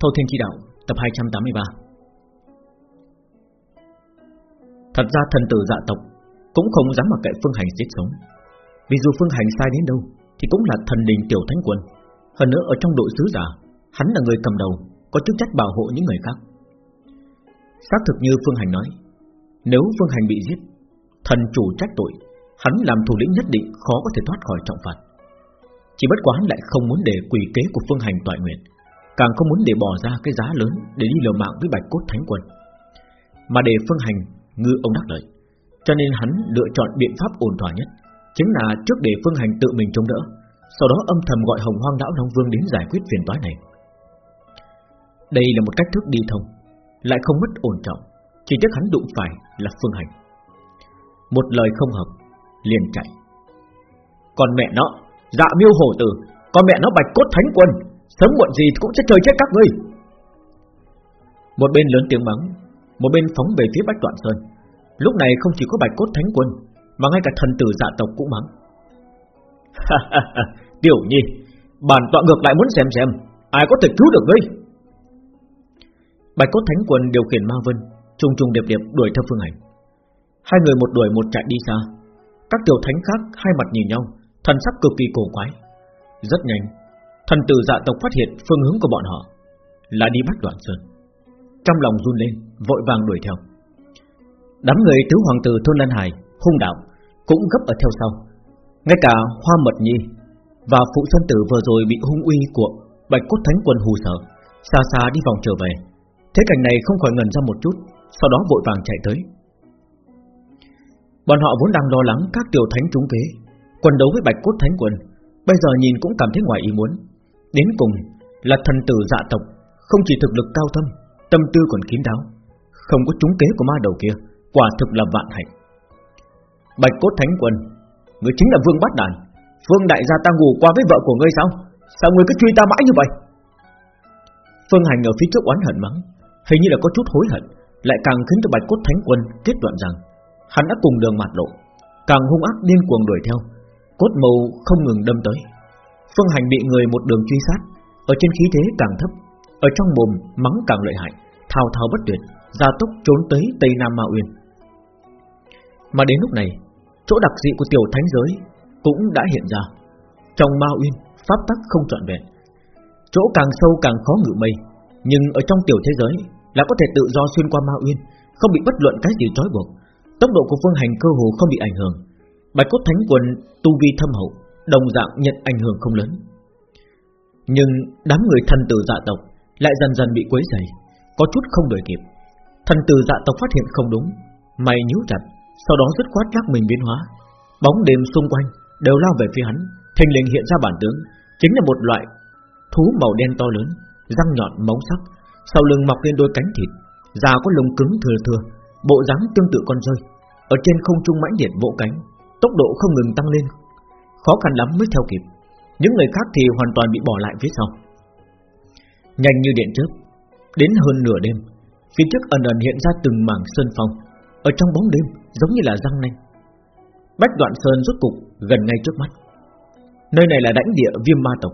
Thâu Thiên Chi Đạo, Tập 283 Thật ra thần tử dạ tộc Cũng không dám mặc kệ Phương Hành giết sống. Vì dù Phương Hành sai đến đâu, Thì cũng là thần đình tiểu thánh quân. Hơn nữa, ở trong đội sứ giả, Hắn là người cầm đầu, Có chức trách bảo hộ những người khác. Xác thực như Phương Hành nói, Nếu Phương Hành bị giết, Thần chủ trách tội, Hắn làm thủ lĩnh nhất định khó có thể thoát khỏi trọng phạt. Chỉ bất quá hắn lại không muốn để quỷ kế của Phương Hành tọa nguyện. Càng không muốn để bỏ ra cái giá lớn Để đi liều mạng với bạch cốt thánh quân. Mà để Phương Hành, ngư ông đắc lợi, Cho nên hắn lựa chọn biện pháp ổn thỏa nhất, Chính là trước để Phương Hành tự mình chống đỡ, Sau đó âm thầm gọi Hồng Hoang Lão Long Vương đến giải quyết phiền toái này. Đây là một cách thức đi thông, Lại không mất ổn trọng, Chỉ tiếc hắn đụng phải là Phương Hành. Một lời không hợp, liền chạy. Còn mẹ nó Dạ miêu hổ tử Còn mẹ nó bạch cốt thánh quân. Sớm muộn gì cũng sẽ chơi chết các ngươi. Một bên lớn tiếng mắng, Một bên phóng về phía Bách Đoạn Sơn. Lúc này không chỉ có bạch cốt thánh quân, Mà ngay cả thần tử dạ tộc cũng mắng. Tiểu nhi, Bản tọa ngược lại muốn xem xem, Ai có thể cứu được ngươi? Bạch cốt thánh quân điều khiển ma vân, Trùng trùng điệp điệp đuổi theo phương hành. Hai người một đuổi một chạy đi xa. Các tiểu thánh khác hai mặt nhìn nhau, Thần sắc cực kỳ cổ quái. Rất nhanh Thần tử dạ tộc phát hiện phương hướng của bọn họ Là đi bắt đoạn sơn. Trong lòng run lên, Vội vàng đuổi theo. Đám người tứ hoàng tử thôn Lan Hải, Hung đạo, cũng gấp ở theo sau. Ngay cả hoa mật nhi Và phụ thân tử vừa rồi bị hung uy của Bạch cốt thánh quân hù sợ, Xa xa đi vòng trở về. Thế cảnh này không khỏi ngần ra một chút, Sau đó vội vàng chạy tới. Bọn họ vốn đang lo lắng các tiểu thánh trúng kế, quần đấu với bạch cốt thánh quân, Bây giờ nhìn cũng cảm thấy ngoài ý muốn. Đến cùng là thần tử dạ tộc, Không chỉ thực lực cao thâm, Tâm tư còn kín đáo, Không có trúng kế của ma đầu kia, Quả thực là vạn hạnh. Bạch cốt thánh quân, Người chính là vương bát đàn, Vương đại gia ta ngủ qua với vợ của ngươi sao? Sao ngươi cứ truy ta mãi như vậy? Phương Hành ở phía trước oán hận mắng, Hình như là có chút hối hận, Lại càng khiến cho bạch cốt thánh quân kết luận rằng Hắn đã cùng đường mặt lộ, Càng hung ác điên cuồng đuổi theo, Cốt màu không ngừng đâm tới. Phương Hành bị người một đường truy sát, Ở trên khí thế càng thấp, Ở trong mồm mắng càng lợi hại, Thao thao bất tuyệt, Gia tốc trốn tới Tây Nam Ma Uyên. Mà đến lúc này, Chỗ đặc dị của tiểu thánh giới Cũng đã hiện ra. Trong Ma Uyên, Pháp tắc không trọn vẹn. Chỗ càng sâu càng khó ngự mây, Nhưng ở trong tiểu thế giới Là có thể tự do xuyên qua Ma Uyên, Không bị bất luận cái gì trói buộc. Tốc độ của phương hành cơ hồ không bị ảnh hưởng. Bạch cốt thánh quân tu vi thâm hậu Đồng dạng nhận ảnh hưởng không lớn. Nhưng đám người thần tử dạ tộc Lại dần dần bị quấy rầy, Có chút không đuổi kịp. Thần tử dạ tộc phát hiện không đúng, Mày nhíu chặt, Sau đó dứt khoát lắc mình biến hóa. Bóng đêm xung quanh đều lao về phía hắn Thành linh hiện ra bản tướng, Chính là một loại thú màu đen to lớn, Răng nhọn móng sắc, Sau lưng mọc lên đôi cánh thịt Già có lông cứng thừa thừa, Bộ dáng tương tự con rơi. Ở trên không trung mãnh liệt vỗ cánh, Tốc độ không ngừng tăng lên Khó khăn lắm mới theo kịp. Những người khác thì hoàn toàn bị bỏ lại phía sau. Nhanh như điện chớp, Đến hơn nửa đêm, Phía trước ẩn ẩn hiện ra từng mảng sơn phong. Ở trong bóng đêm, giống như là răng nanh. Bách đoạn sơn rốt cục gần ngay trước mắt. Nơi này là đảnh địa viêm ma tộc.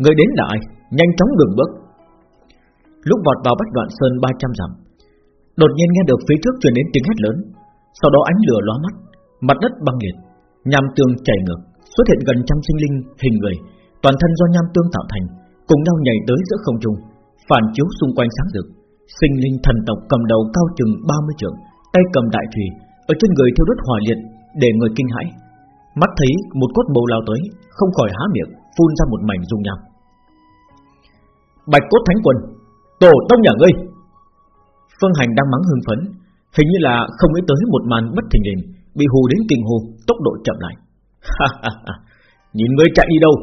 Người đến là ai? Nhanh chóng đường bước. Lúc vọt vào bách đoạn sơn 300 dặm, Đột nhiên nghe được phía trước truyền đến tiếng hét lớn. Sau đó ánh lửa lóa mắt, Mặt đất băng liệt Nham tương chảy ngược. Xuất hiện gần trăm sinh linh, hình người, Toàn thân do nham tương tạo thành, Cùng nhau nhảy tới giữa không trung, Phản chiếu xung quanh sáng rực. Sinh linh thần tộc cầm đầu cao chừng 30 trượng, Tay cầm đại thủy, Ở trên người thiêu đốt hỏa liệt, Để người kinh hãi. Mắt thấy một cốt bầu lao tới, Không khỏi há miệng, Phun ra một mảnh dung nham. Bạch cốt thánh quân Tổ tông nhà ngươi. Phương Hành đang mắng hưng phấn, Hình như là không nghĩ tới một màn bất thình lình, Bị hù đến kinh hồn Tốc độ chậm lại. Nhìn ngươi chạy đi đâu?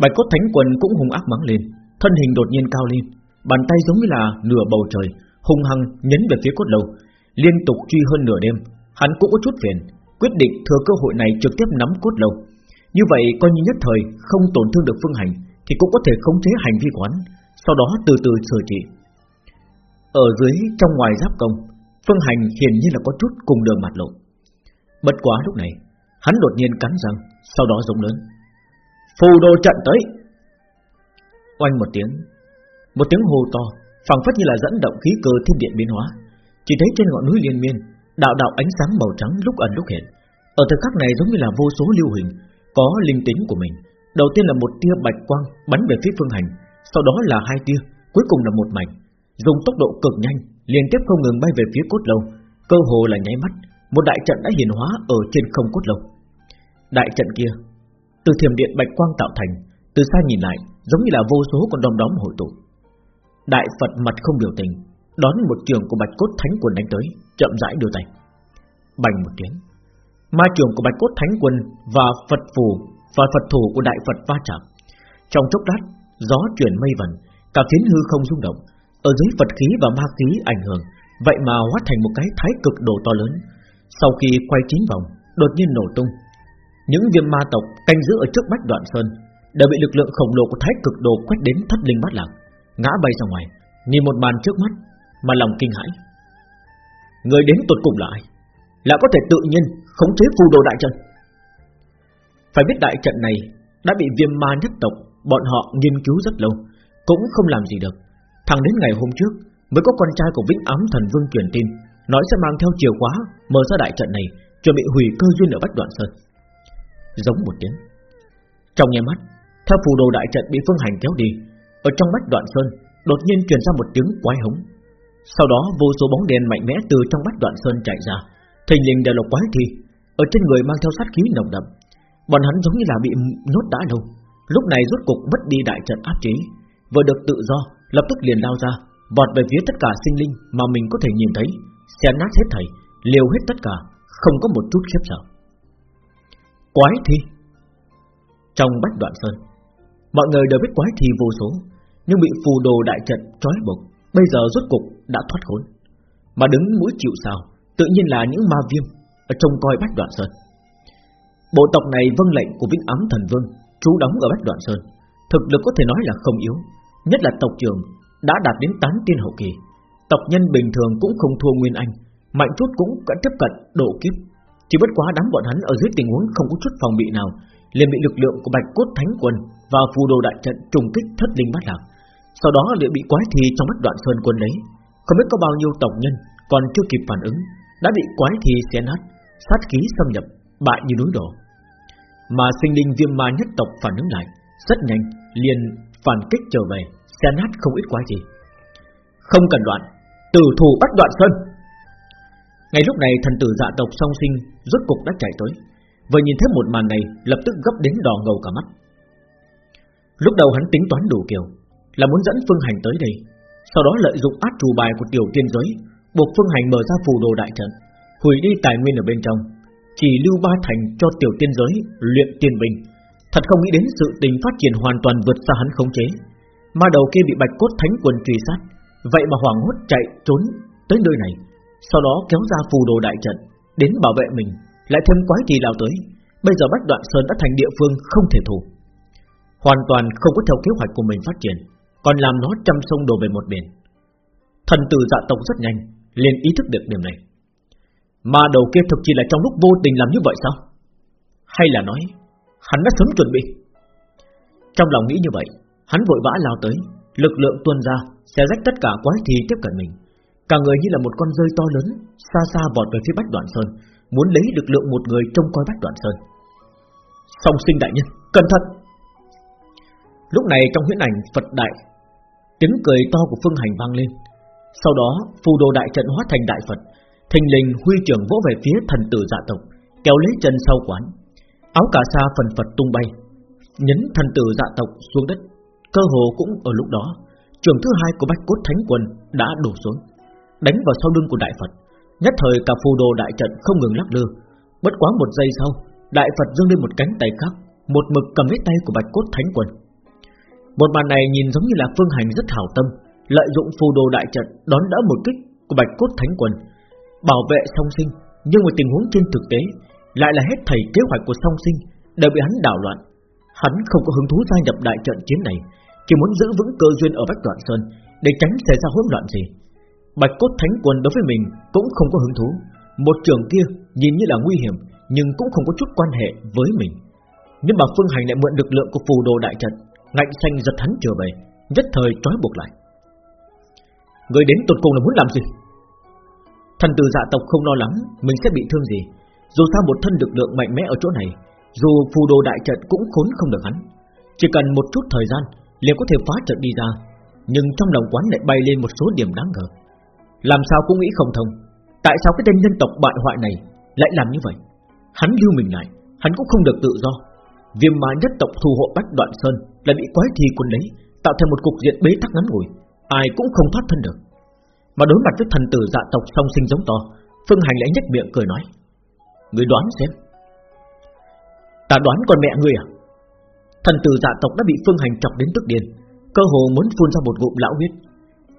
Bạch cốt thánh quần cũng hung ác mắng lên Thân hình đột nhiên cao lên Bàn tay giống như là nửa bầu trời Hung hăng nhấn về phía cốt đầu, Liên tục truy hơn nửa đêm Hắn cũng có chút phiền Quyết định thừa cơ hội này trực tiếp nắm cốt đầu, Như vậy coi như nhất thời Không tổn thương được phương hành Thì cũng có thể khống chế hành vi quán Sau đó từ từ sửa trị. Ở dưới trong ngoài giáp công Phương hành hiển nhiên là có chút cùng đường mặt lộ. Bất quá lúc này Hắn đột nhiên cắn răng Sau đó rống lớn Phù đồ trận tới Oanh một tiếng Một tiếng hô to, phảng phất như là dẫn động khí cơ thiên điện biến hóa. Chỉ thấy trên ngọn núi liên miên, đạo đạo ánh sáng màu trắng lúc ẩn lúc hiện. Ở thời khắc này giống như là vô số lưu hình, có linh tính của mình. Đầu tiên là một tia bạch quang bắn về phía phương hành, sau đó là hai tia, cuối cùng là một mảnh, dùng tốc độ cực nhanh, liên tiếp không ngừng bay về phía cốt lâu, cơ hồ là nháy mắt, một đại trận đã hiển hóa ở trên không cốt lâu. Đại trận kia, từ thiểm điện bạch quang tạo thành, từ xa nhìn lại, giống như là vô số con đom đóm hội tụ. Đại Phật mặt không biểu tình, đón một trường của bạch cốt thánh quân đánh tới, chậm rãi đưa tay. Bành một tiếng, ma trường của bạch cốt thánh quân và Phật phù và Phật thủ của đại Phật va chạm. Trong chốc lát, gió chuyển mây vần, cả phiến hư không rung động, ở dưới Phật khí và ma khí ảnh hưởng, vậy mà hóa thành một cái thái cực đồ to lớn. Sau khi quay chín vòng, đột nhiên nổ tung. Những viêm ma tộc canh giữ ở trước bách đoạn sơn đều bị lực lượng khổng lồ của thái cực đồ quét đến thất linh bát lạc, ngã bay ra ngoài, nhìn một màn trước mắt mà lòng kinh hãi. Người đến tột cùng là ai? Là có thể tự nhiên khống chế phù đồ đại trận. Phải biết đại trận này đã bị viêm ma nhất tộc bọn họ nghiên cứu rất lâu, cũng không làm gì được. Thẳng đến ngày hôm trước mới có con trai của Vĩnh Ám Thần Vương truyền tin, nói sẽ mang theo chìa khóa mở ra đại trận này, chuẩn bị hủy cơ duyên ở Bách Đoạn Sơn. Giống một tiếng. Trong nháy mắt, theo phù đồ đại trận bị Phương Hành kéo đi, ở trong mắt Đoạn Sơn đột nhiên truyền ra một tiếng quái hống. Sau đó vô số bóng đèn mạnh mẽ từ trong mắt Đoạn Sơn chạy ra, thình lình đều là quái thi, ở trên người mang theo sát khí nồng đậm. Bọn hắn giống như là bị nhốt đã lâu, lúc này rốt cục mất đi đại trận áp chế, vừa được tự do, lập tức liền lao ra, vọt về phía tất cả sinh linh mà mình có thể nhìn thấy, xé nát hết thảy, liều hết tất cả, không có một chút khiếp sợ. Quái thi. Trong bách đoạn sơn, Mọi người đều biết quái thi vô số, Nhưng bị phù đồ đại trận trói buộc, Bây giờ rốt cục đã thoát khốn. Mà đứng mũi chịu sao Tự nhiên là những ma viêm Ở trong coi bách đoạn sơn. Bộ tộc này vâng lệnh của Vĩnh Ám Thần Vương, Trú đóng ở bách đoạn sơn, Thực lực có thể nói là không yếu, Nhất là tộc trưởng đã đạt đến tán tiên hậu kỳ. Tộc nhân bình thường cũng không thua Nguyên Anh, Mạnh chút cũng đã tiếp cận độ kiếp. Chỉ bất quá đám bọn hắn ở dưới tình huống không có chút phòng bị nào liền bị lực lượng của Bạch Cốt Thánh Quân và phù đồ đại trận trùng kích thất linh bát lạc. Sau đó liền bị quái thi trong mắt đoạn sơn quân đấy, không biết có bao nhiêu tộc nhân còn chưa kịp phản ứng, đã bị quái thi xé nát, sát khí xâm nhập, bại như núi đổ. Mà sinh linh viêm ma nhất tộc phản ứng lại, rất nhanh, liền phản kích trở về, xé nát không ít quái gì. Không cần đoạn, tử thủ bắt đoạn sơn. Ngay lúc này thần tử dạ tộc song sinh rốt cục đã chạy tới, vừa nhìn thấy một màn này lập tức gấp đến đỏ ngầu cả mắt. Lúc đầu hắn tính toán đủ kiểu Là muốn dẫn Phương Hành tới đây Sau đó lợi dụng át chủ bài của tiểu tiên giới Buộc Phương Hành mở ra phù đồ đại trận Hủy đi tài nguyên ở bên trong Chỉ lưu ba thành cho tiểu tiên giới Luyện tiên bình Thật không nghĩ đến sự tình phát triển hoàn toàn vượt xa hắn khống chế. Ma đầu kia bị bạch cốt thánh quân truy sát Vậy mà hoảng hốt chạy trốn Tới nơi này. Sau đó kéo ra phù đồ đại trận, Đến bảo vệ mình, Lại thêm quái kỳ lao tới. Bây giờ Bách Đoạn Sơn đã thành địa phương không thể thủ. Hoàn toàn không có theo kế hoạch của mình phát triển, Còn làm nó trăm sông đổ về một biển. Thần tử dạ tộc rất nhanh, liền ý thức được điểm này. Mà đầu kia thực chỉ là trong lúc vô tình làm như vậy sao? Hay là nói, Hắn đã sớm chuẩn bị? Trong lòng nghĩ như vậy, Hắn vội vã lao tới, Lực lượng tuôn ra Sẽ rách tất cả quái thi tiếp cận mình. Cả người như là một con rơi to lớn, Xa xa vọt về phía Bách Đoạn Sơn, Muốn lấy lực lượng một người trông coi Bách Đoạn Sơn. Song sinh đại nhân, Cẩn thận! Lúc này trong huyễn ảnh Phật Đại, Tiếng cười to của Phương Hành vang lên. Sau đó, phù đồ đại trận hóa thành đại Phật, Thình lình huy trưởng vỗ về phía thần tử dạ tộc, Kéo lấy chân sau quán. Áo cà sa phần Phật tung bay, Nhấn thần tử dạ tộc xuống đất. Cơ hồ cũng ở lúc đó, Trường thứ hai của Bách Cốt Thánh Quân đã đổ xuống. Đánh vào sau lưng của Đại Phật Nhất thời cả phù đồ đại trận không ngừng lắc lư Bất quá một giây sau Đại Phật dâng lên một cánh tay khác Một mực cầm lấy tay của Bạch Cốt Thánh Quân một màn này nhìn giống như là Phương Hành rất hảo tâm, lợi dụng phù đồ đại trận đón đỡ một kích của Bạch Cốt Thánh Quân, bảo vệ song sinh, nhưng mà tình huống trên thực tế lại là hết thầy kế hoạch của song sinh đều bị hắn đảo loạn. Hắn không có hứng thú gia nhập đại trận chiến này, chỉ muốn giữ vững cơ duyên ở Bách Đoạn Sơn để tránh xảy ra hỗn loạn gì. Bạch Cốt Thánh Quân đối với mình cũng không có hứng thú, một trường kia nhìn như là nguy hiểm nhưng cũng không có chút quan hệ với mình. Nhưng mà Phương Hành lại mượn lực lượng của phù đồ đại trận ngạnh xanh giật hắn trở về, nhất thời trói buộc lại. Người đến tột cùng là muốn làm gì? Thần tử dạ tộc không lo lắng Mình sẽ bị thương gì. Dù sao một thân lực lượng mạnh mẽ ở chỗ này Dù phù đồ đại trận cũng khốn không được hắn. Chỉ cần một chút thời gian liền có thể phá trận đi ra Nhưng trong lòng quán lại bay lên một số điểm đáng ngờ. Làm sao cũng nghĩ không thông. Tại sao cái tên nhân tộc bại hoại này Lại làm như vậy? Hắn lưu mình lại, Hắn cũng không được tự do. Viêm ma nhất tộc thù hộ bách đoạn sơn Là bị quái thi quân lấy, Tạo thành một cục diện bế tắc ngắn ngủi, Ai cũng không thoát thân được. Mà đối mặt với thần tử dạ tộc song sinh giống to, Phương Hành lại nhếch miệng cười nói Người đoán xem. Ta đoán con mẹ ngươi à? Thần tử dạ tộc đã bị Phương Hành chọc đến tức điên, Cơ hồ muốn phun ra một ngụm lão huyết.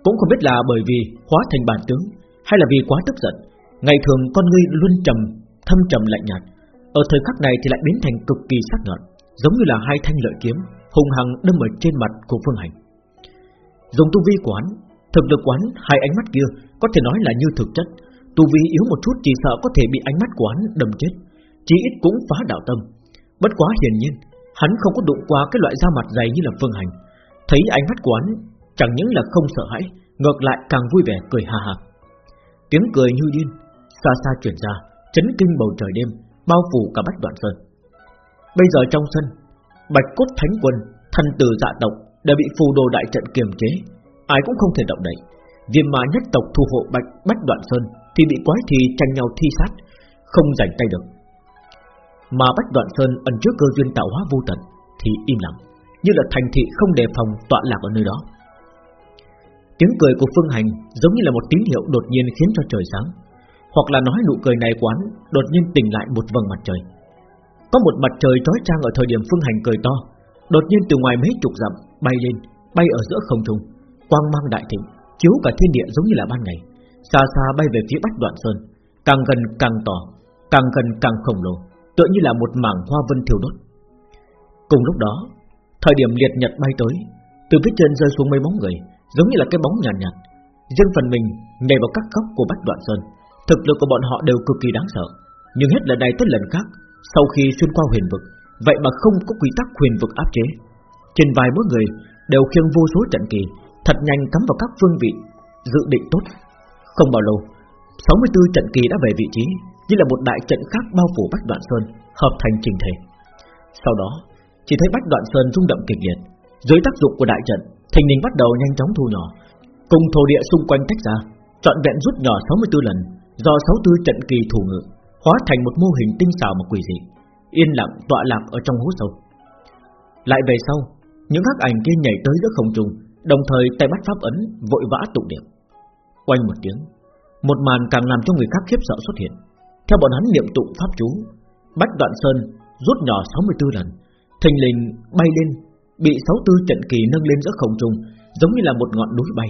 Cũng không biết là bởi vì hóa thành bản tướng, Hay là vì quá tức giận, Ngày thường con ngươi luôn trầm, Thâm trầm lạnh nhạt. Ở thời khắc này thì lại biến thành cực kỳ sắc nhọn, Giống như là hai thanh lợi kiếm Hùng hằng đâm ở trên mặt của Phương Hành. Dùng tu vi quán, Thực lực quán hai ánh mắt kia Có thể nói là như thực chất. Tu vi yếu một chút chỉ sợ có thể bị ánh mắt quán đâm chết, chí ít cũng phá đạo tâm. Bất quá hiển nhiên, Hắn không có đụng qua cái loại da mặt dày như là Phương Hành. Thấy ánh mắt quán Chẳng những là không sợ hãi, Ngược lại càng vui vẻ cười ha ha. Tiếng cười như điên, Xa xa chuyển ra, Chấn kinh bầu trời đêm, Bao phủ cả bách đoạn sơn. Bây giờ trong sân, Bạch cốt thánh quân, Thần tử dạ tộc, đã bị phù đồ đại trận kiềm chế. Ai cũng không thể động đậy. Viêm mà nhất tộc thu hộ bạch, bách đoạn sơn Thì bị quái thì tranh nhau thi sát, Không giành tay được. Mà bách đoạn sơn ẩn trước cơ duyên tạo hóa vô tận Thì im lặng, Như là thành thị không đề phòng tọa lạc ở nơi đó. Tiếng cười của Phương Hành Giống như là một tín hiệu đột nhiên khiến cho trời sáng Hoặc là nói nụ cười này quán Đột nhiên tỉnh lại một vầng mặt trời Có một mặt trời trói trang ở thời điểm Phương Hành cười to Đột nhiên từ ngoài mấy chục dặm bay lên, bay ở giữa không trung, quang mang đại thịnh, chiếu cả thiên địa giống như là ban ngày. Xa xa bay về phía Bách Đoạn Sơn, càng gần càng to, càng gần càng khổng lồ, tựa như là một mảng hoa vân thiêu đốt. Cùng lúc đó, thời điểm liệt nhật bay tới, từ phía trên rơi xuống mấy bóng người, giống như là cái bóng nhàn nhạt, nhạt. Riêng phần mình nhảy vào các góc của Bách Đoạn Sơn, thực lực của bọn họ đều cực kỳ đáng sợ, nhưng hết lần này tới lần khác, sau khi xuyên qua huyền vực, vậy mà không có quy tắc huyền vực áp chế, trên vai mỗi người đều khiêng vô số trận kỳ Thật nhanh cắm vào các phương vị Dự định tốt. Không bao lâu 64 trận kỳ đã về vị trí Như là một đại trận khác bao phủ Bách Đoạn Sơn Hợp thành trình thể. Sau đó chỉ thấy Bách Đoạn Sơn rung động kịch liệt Dưới tác dụng của đại trận Thành lình bắt đầu nhanh chóng thu nhỏ Cùng thổ địa xung quanh tách ra Chọn vẹn rút nhỏ 64 lần Do 64 trận kỳ thủ ngự Hóa thành một mô hình tinh xảo mà quỷ dị Yên lặng tọa lạc ở trong hố sâu Lại về sau những hắc ảnh kia nhảy tới giữa không trung, đồng thời tay bắt pháp ấn vội vã tụng niệm. Quanh một tiếng, một màn càng làm cho người khác khiếp sợ xuất hiện. Theo bọn hắn niệm tụng pháp chú, Bách Đoạn Sơn rút nhỏ 64 lần, thình lình bay lên, bị 64 trận kỳ nâng lên giữa không trung, giống như là một ngọn núi bay.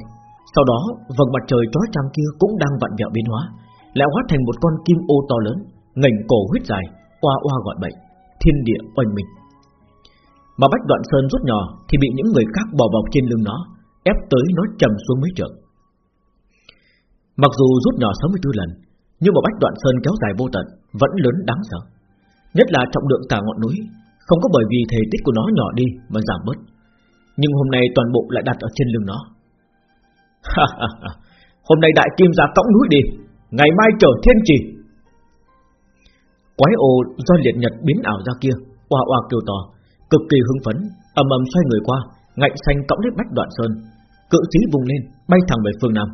Sau đó, vầng mặt trời chói chang kia cũng đang vặn vẹo biến hóa, lại hóa thành một con kim ô to lớn, ngẩng cổ huyết dài, oa oa gọi bệnh, thiên địa quanh mình Mà Bách Đoạn Sơn rút nhỏ Thì bị những người khác bò bọc trên lưng nó Ép tới nó trầm xuống mấy trượng. Mặc dù rút nhỏ 64 lần Nhưng mà Bách Đoạn Sơn kéo dài vô tận Vẫn lớn đáng sợ. Nhất là trọng lượng cả ngọn núi không có bởi vì thể tích của nó nhỏ đi mà giảm bớt. Nhưng hôm nay toàn bộ lại đặt ở trên lưng nó. Hôm nay đại kim ra cõng núi đi Ngày mai trở thiên trì. Quái ồ do liệt nhật biến ảo ra kia Oa oa kêu to cực kỳ hưng phấn, ầm ầm xoay người qua, ngạnh xanh cõng lấy bách đoạn sơn, cự trí vùng lên, bay thẳng về phương nam.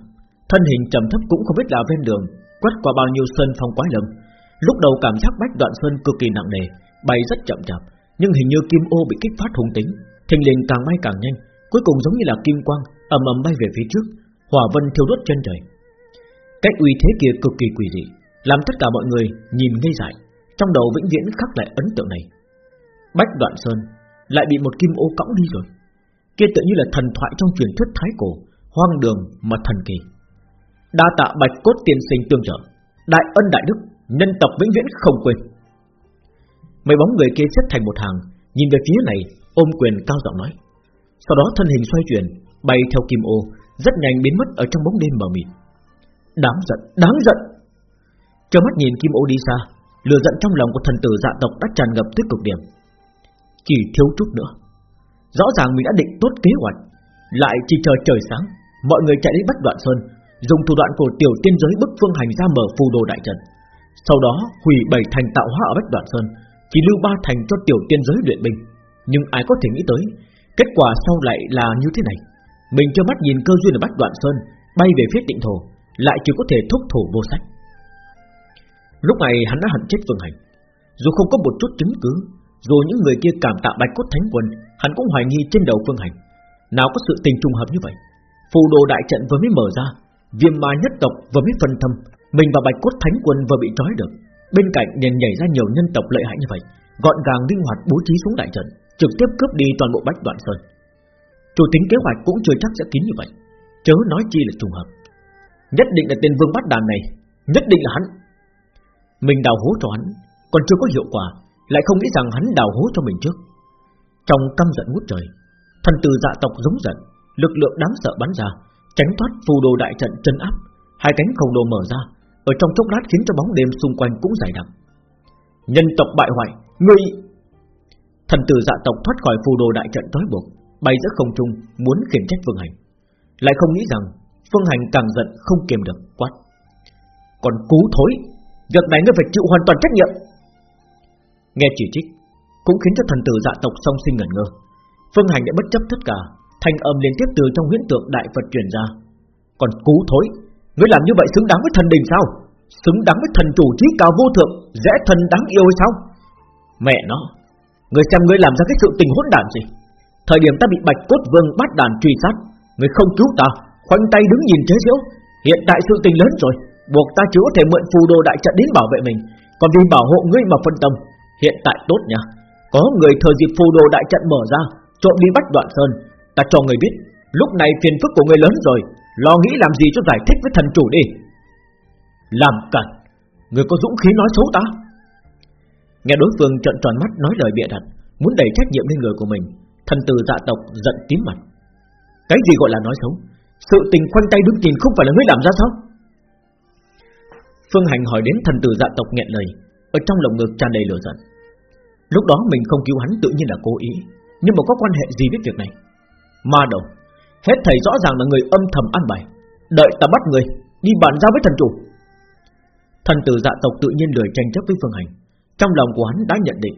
Thân hình trầm thấp cũng không biết là ven đường, quét qua bao nhiêu sơn phong quái lâm. Lúc đầu cảm giác bách đoạn sơn cực kỳ nặng nề, bay rất chậm chạp, nhưng hình như kim ô bị kích phát hung tính, thình lình càng bay càng nhanh, cuối cùng giống như là kim quang ầm ầm bay về phía trước, hỏa vân thiêu đốt chân trời. Cách uy thế kia cực kỳ quỷ dị, làm tất cả mọi người nhìn ngây dại, trong đầu vĩnh viễn khắc lại ấn tượng này. Bách Đoạn Sơn lại bị một kim ô cõng đi rồi. Kia tự như là thần thoại trong truyền thuyết thái cổ, hoang đường mà thần kỳ. Đa tạ Bạch Cốt tiên sinh tương trợ, đại ân đại đức, nhân tộc vĩnh viễn không quên. Mấy bóng người kia xếp thành một hàng, nhìn về phía này, ôm quyền cao giọng nói. Sau đó thân hình xoay chuyển, bay theo kim ô, rất nhanh biến mất ở trong bóng đêm mờ mịt. Đáng giận, đáng giận. Cho mắt nhìn kim ô đi xa, lửa giận trong lòng của thần tử dạ tộc đã tràn ngập tới cực điểm. Chỉ thiếu chút nữa Rõ ràng mình đã định tốt kế hoạch Lại chỉ chờ trời sáng Mọi người chạy đến Bách Đoạn Sơn Dùng thủ đoạn của tiểu tiên giới bức phương hành ra mở phù đồ đại trận Sau đó hủy bảy thành tạo hóa ở Bách Đoạn Sơn chỉ lưu ba thành cho tiểu tiên giới luyện binh. Nhưng ai có thể nghĩ tới, Kết quả sau lại là như thế này. Mình cho mắt nhìn cơ duyên ở Bách Đoạn Sơn, Bay về phía tịnh thổ, Lại chỉ có thể thúc thủ vô sách. Lúc này hắn đã hận chết Phương Hành. Dù không có một chút chứng cứ, Dù những người kia cảm tạ bạch cốt thánh quân, Hắn cũng hoài nghi trên đầu Phương Hành. Nào có sự tình trùng hợp như vậy? Phù đồ đại trận vừa mới mở ra, Viêm ma nhất tộc vừa mới phân thâm Mình và bạch cốt thánh quân vừa bị trói được. Bên cạnh liền nhảy ra nhiều nhân tộc lợi hại như vậy, Gọn gàng linh hoạt bố trí xuống đại trận, Trực tiếp cướp đi toàn bộ bách đoạn sơn. Chủ tính kế hoạch cũng chưa chắc sẽ kín như vậy, Chớ nói chi là trùng hợp. Nhất định là tên vương bắt đàn này, Nhất định là hắn. Mình đào hố cho hắn, Còn chưa có hiệu quả, Lại không nghĩ rằng hắn đào hố cho mình trước. Trong căm giận ngút trời, Thần tử dạ tộc giống giận, Lực lượng đáng sợ bắn ra, Tránh thoát phù đồ đại trận chân áp, Hai cánh khổng đồ mở ra ở trong chốc lát khiến cho bóng đêm xung quanh cũng dày đặc. Nhân tộc bại hoại, Ngươi! Thần tử dạ tộc thoát khỏi phù đồ đại trận trói buộc, Bay giữa không trung, muốn khiển trách Phương Hành. Lại không nghĩ rằng Phương Hành càng giận không kiềm được, quát. Còn cú thối, Việc này ngươi phải chịu hoàn toàn trách nhiệm! Nghe chỉ trích, Cũng khiến cho thần tử dạ tộc song sinh ngẩn ngơ. Phương Hành đã bất chấp tất cả, Thanh âm liên tiếp từ trong huyễn tượng đại Phật truyền ra. Còn cú thối Ngươi làm như vậy xứng đáng với thần đình sao? Xứng đáng với thần chủ trí cao vô thượng Dễ thần đáng yêu hay sao? Mẹ nó Ngươi xem ngươi làm ra cái sự tình hỗn đản gì? Thời điểm ta bị bạch cốt vương bắt đàn truy sát Ngươi không cứu ta, Khoanh tay đứng nhìn chế giễu Hiện tại sự tình lớn rồi, Buộc ta chỉ có thể mượn phù đồ đại trận đến bảo vệ mình. Còn vì bảo hộ ngươi mà phân tâm, Hiện tại tốt nha. Có người thời dịp phù đồ đại trận mở ra, Trộm đi bắt đoạn sơn. Ta cho người biết, Lúc này phiền phức của người lớn rồi Lo nghĩ làm gì cho giải thích với thần chủ đi. Làm cẩn Người có dũng khí nói xấu ta. Nghe đối phương trợn tròn mắt nói lời bịa đặt, Muốn đẩy trách nhiệm lên người của mình, Thần tử dạ tộc giận tím mặt. Cái gì gọi là nói xấu? Sự tình khoanh tay đứng nhìn không phải là ngươi làm ra sao? Phương Hành hỏi đến thần tử dạ tộc nghẹn lời, Ở trong lồng ngực tràn đầy lửa giận. Lúc đó mình không cứu hắn tự nhiên là cố ý, Nhưng mà có quan hệ gì với việc này? Ma đầu Hết thầy rõ ràng là người âm thầm ăn bài. Đợi ta bắt người, Đi bàn giao với thần chủ. Thần tử dạ tộc tự nhiên lười tranh chấp với Phương Hành. Trong lòng của hắn đã nhận định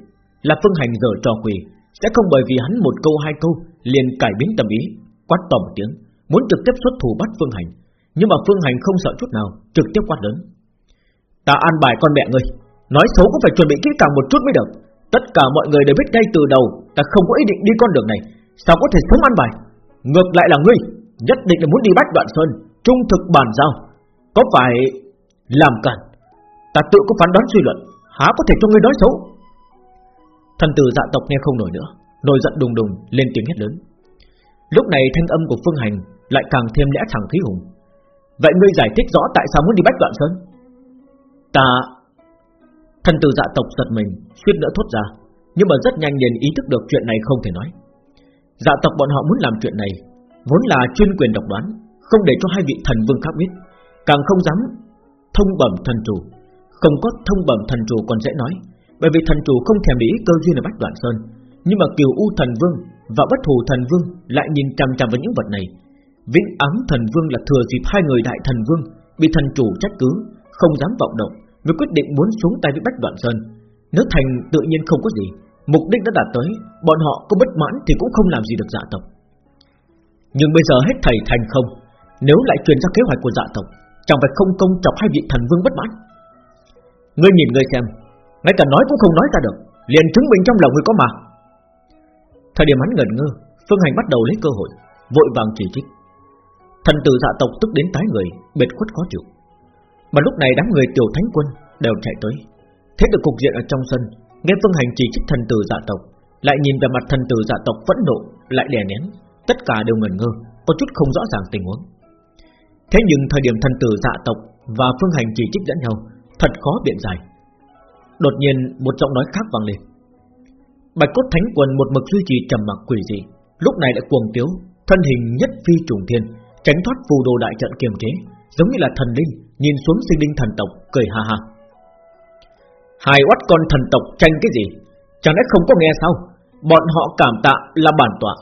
Là Phương Hành giờ trò quỷ, Sẽ không bởi vì hắn một câu hai câu Liền cải biến tâm ý, Quát to một tiếng, Muốn trực tiếp xuất thủ bắt Phương Hành. Nhưng mà Phương Hành không sợ chút nào, Trực tiếp quát lớn. Ta an bài con mẹ ngươi, Nói xấu cũng phải chuẩn bị kỹ càng một chút mới được. Tất cả mọi người đều biết ngay từ đầu Ta không có ý định đi con đường này, Sao có thể sớm ăn bài? Ngược lại là ngươi, Nhất định là muốn đi bách đoạn sơn, Trung thực bàn giao. Có phải làm cản Ta tự có phán đoán suy luận, Há có thể cho ngươi nói xấu. Thần tử dạ tộc nghe không nổi nữa, Nổi giận đùng đùng, lên tiếng hét lớn. Lúc này thanh âm của Phương Hành Lại càng thêm lẽ thẳng khí hùng. Vậy ngươi giải thích rõ tại sao muốn đi bách đoạn sơn? Ta, Thần tử dạ tộc giật mình, Suýt nữa thốt ra, Nhưng mà rất nhanh liền ý thức được chuyện này không thể nói. Dạ tộc bọn họ muốn làm chuyện này, Vốn là chuyên quyền độc đoán, Không để cho hai vị thần vương khác biết. Càng không dám thông bẩm thần chủ, Không có thông bẩm thần chủ còn dễ nói, Bởi vì thần chủ không thèm để ý cơ duyên ở Bách Đoạn Sơn. Nhưng mà kiều U thần vương Và bất thù thần vương Lại nhìn chằm chằm vào những vật này. Vĩnh ám thần vương là thừa dịp hai người đại thần vương Bị thần chủ trách cứ, Không dám vọng động Mới quyết định muốn xuống tay với Bách Đoạn Sơn. Nếu thành tự nhiên không có gì Mục đích đã đạt tới, Bọn họ có bất mãn thì cũng không làm gì được dạ tộc. Nhưng bây giờ hết thầy thành không, Nếu lại truyền ra kế hoạch của dạ tộc, Chẳng phải không công chọc hai vị thần vương bất mãn? Ngươi nhìn ngươi xem, Ngay cả nói cũng không nói ra được, Liền chứng minh trong lòng ngươi có mà. Thời điểm hắn ngẩn ngơ, Phương Hành bắt đầu lấy cơ hội, Vội vàng chỉ trích. Thần tử dạ tộc tức đến tái người, Bệt khuất khó chịu. Mà lúc này đám người tiểu thánh quân đều chạy tới, Thế được cục diện ở trong sân Nghe Phương Hành chỉ trích thần tử dạ tộc, Lại nhìn về mặt thần tử dạ tộc vẫn nộ, Lại đè nén, Tất cả đều ngẩn ngơ, Có chút không rõ ràng tình huống. Thế nhưng thời điểm thần tử dạ tộc Và Phương Hành chỉ trích lẫn nhau, Thật khó biện giải. Đột nhiên, một giọng nói khác vang lên. Bạch cốt thánh quần một mực duy trì trầm mặc quỷ dị, Lúc này lại cuồng tiếu, Thân hình nhất phi trùng thiên, Tránh thoát phù đồ đại trận kiềm chế, Giống như là thần linh, Nhìn xuống sinh linh thần tộc, Cười ha ha. Hai oát con thần tộc tranh cái gì? Chẳng lẽ không có nghe sao? Bọn họ cảm tạ là bản tọa.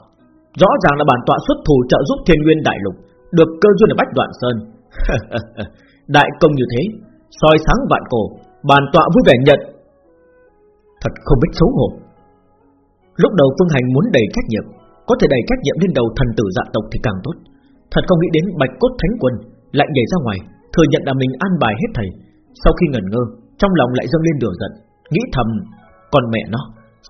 Rõ ràng là bản tọa xuất thủ trợ giúp thiên nguyên đại lục, Được cơ duyên ở Bách Đoạn Sơn. Đại công như thế, soi sáng vạn cổ, bản tọa vui vẻ nhận. Thật không biết xấu hổ. Lúc đầu Phương Hành muốn đầy trách nhiệm, Có thể đầy trách nhiệm lên đầu thần tử dạ tộc thì càng tốt. Thật không nghĩ đến bạch cốt thánh quân Lại nhảy ra ngoài, Thừa nhận là mình an bài hết thầy. Sau khi ngẩn ngơ trong lòng lại dâng lên lửa giận. Nghĩ thầm Còn mẹ nó,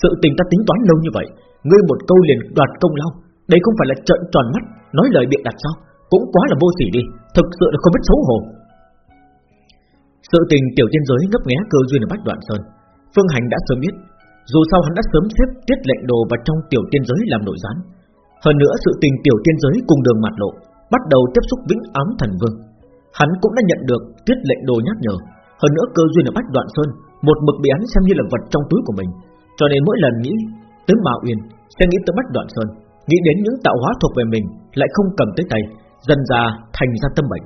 Sự tình ta tính toán lâu như vậy, Ngươi một câu liền đoạt công lao. Đây không phải là trợn tròn mắt, Nói lời biện đặt sao? Cũng quá là vô sỉ đi, Thực sự là không biết xấu hổ. Sự tình tiểu tiên giới ngấp nghé cơ duyên ở Bách Đoạn Sơn. Phương Hành đã sớm biết, Dù sao hắn đã sớm xếp tiết lệnh đồ vào trong tiểu tiên giới làm nội gián. Hơn nữa sự tình tiểu tiên giới cùng đường mặt lộ Bắt đầu tiếp xúc vĩnh ám thần vương. Hắn cũng đã nhận được tiết lệnh đồ nhắc nhở. Hơn nữa cơ duyên ở Bách Đoạn Sơn, Một mực bị hắn xem như là vật trong túi của mình. Cho nên mỗi lần nghĩ tới Mạo Uyên, Sẽ nghĩ tới Bách Đoạn Sơn, Nghĩ đến những tạo hóa thuộc về mình, Lại không cầm tới tay, Dần ra thành ra tâm bệnh.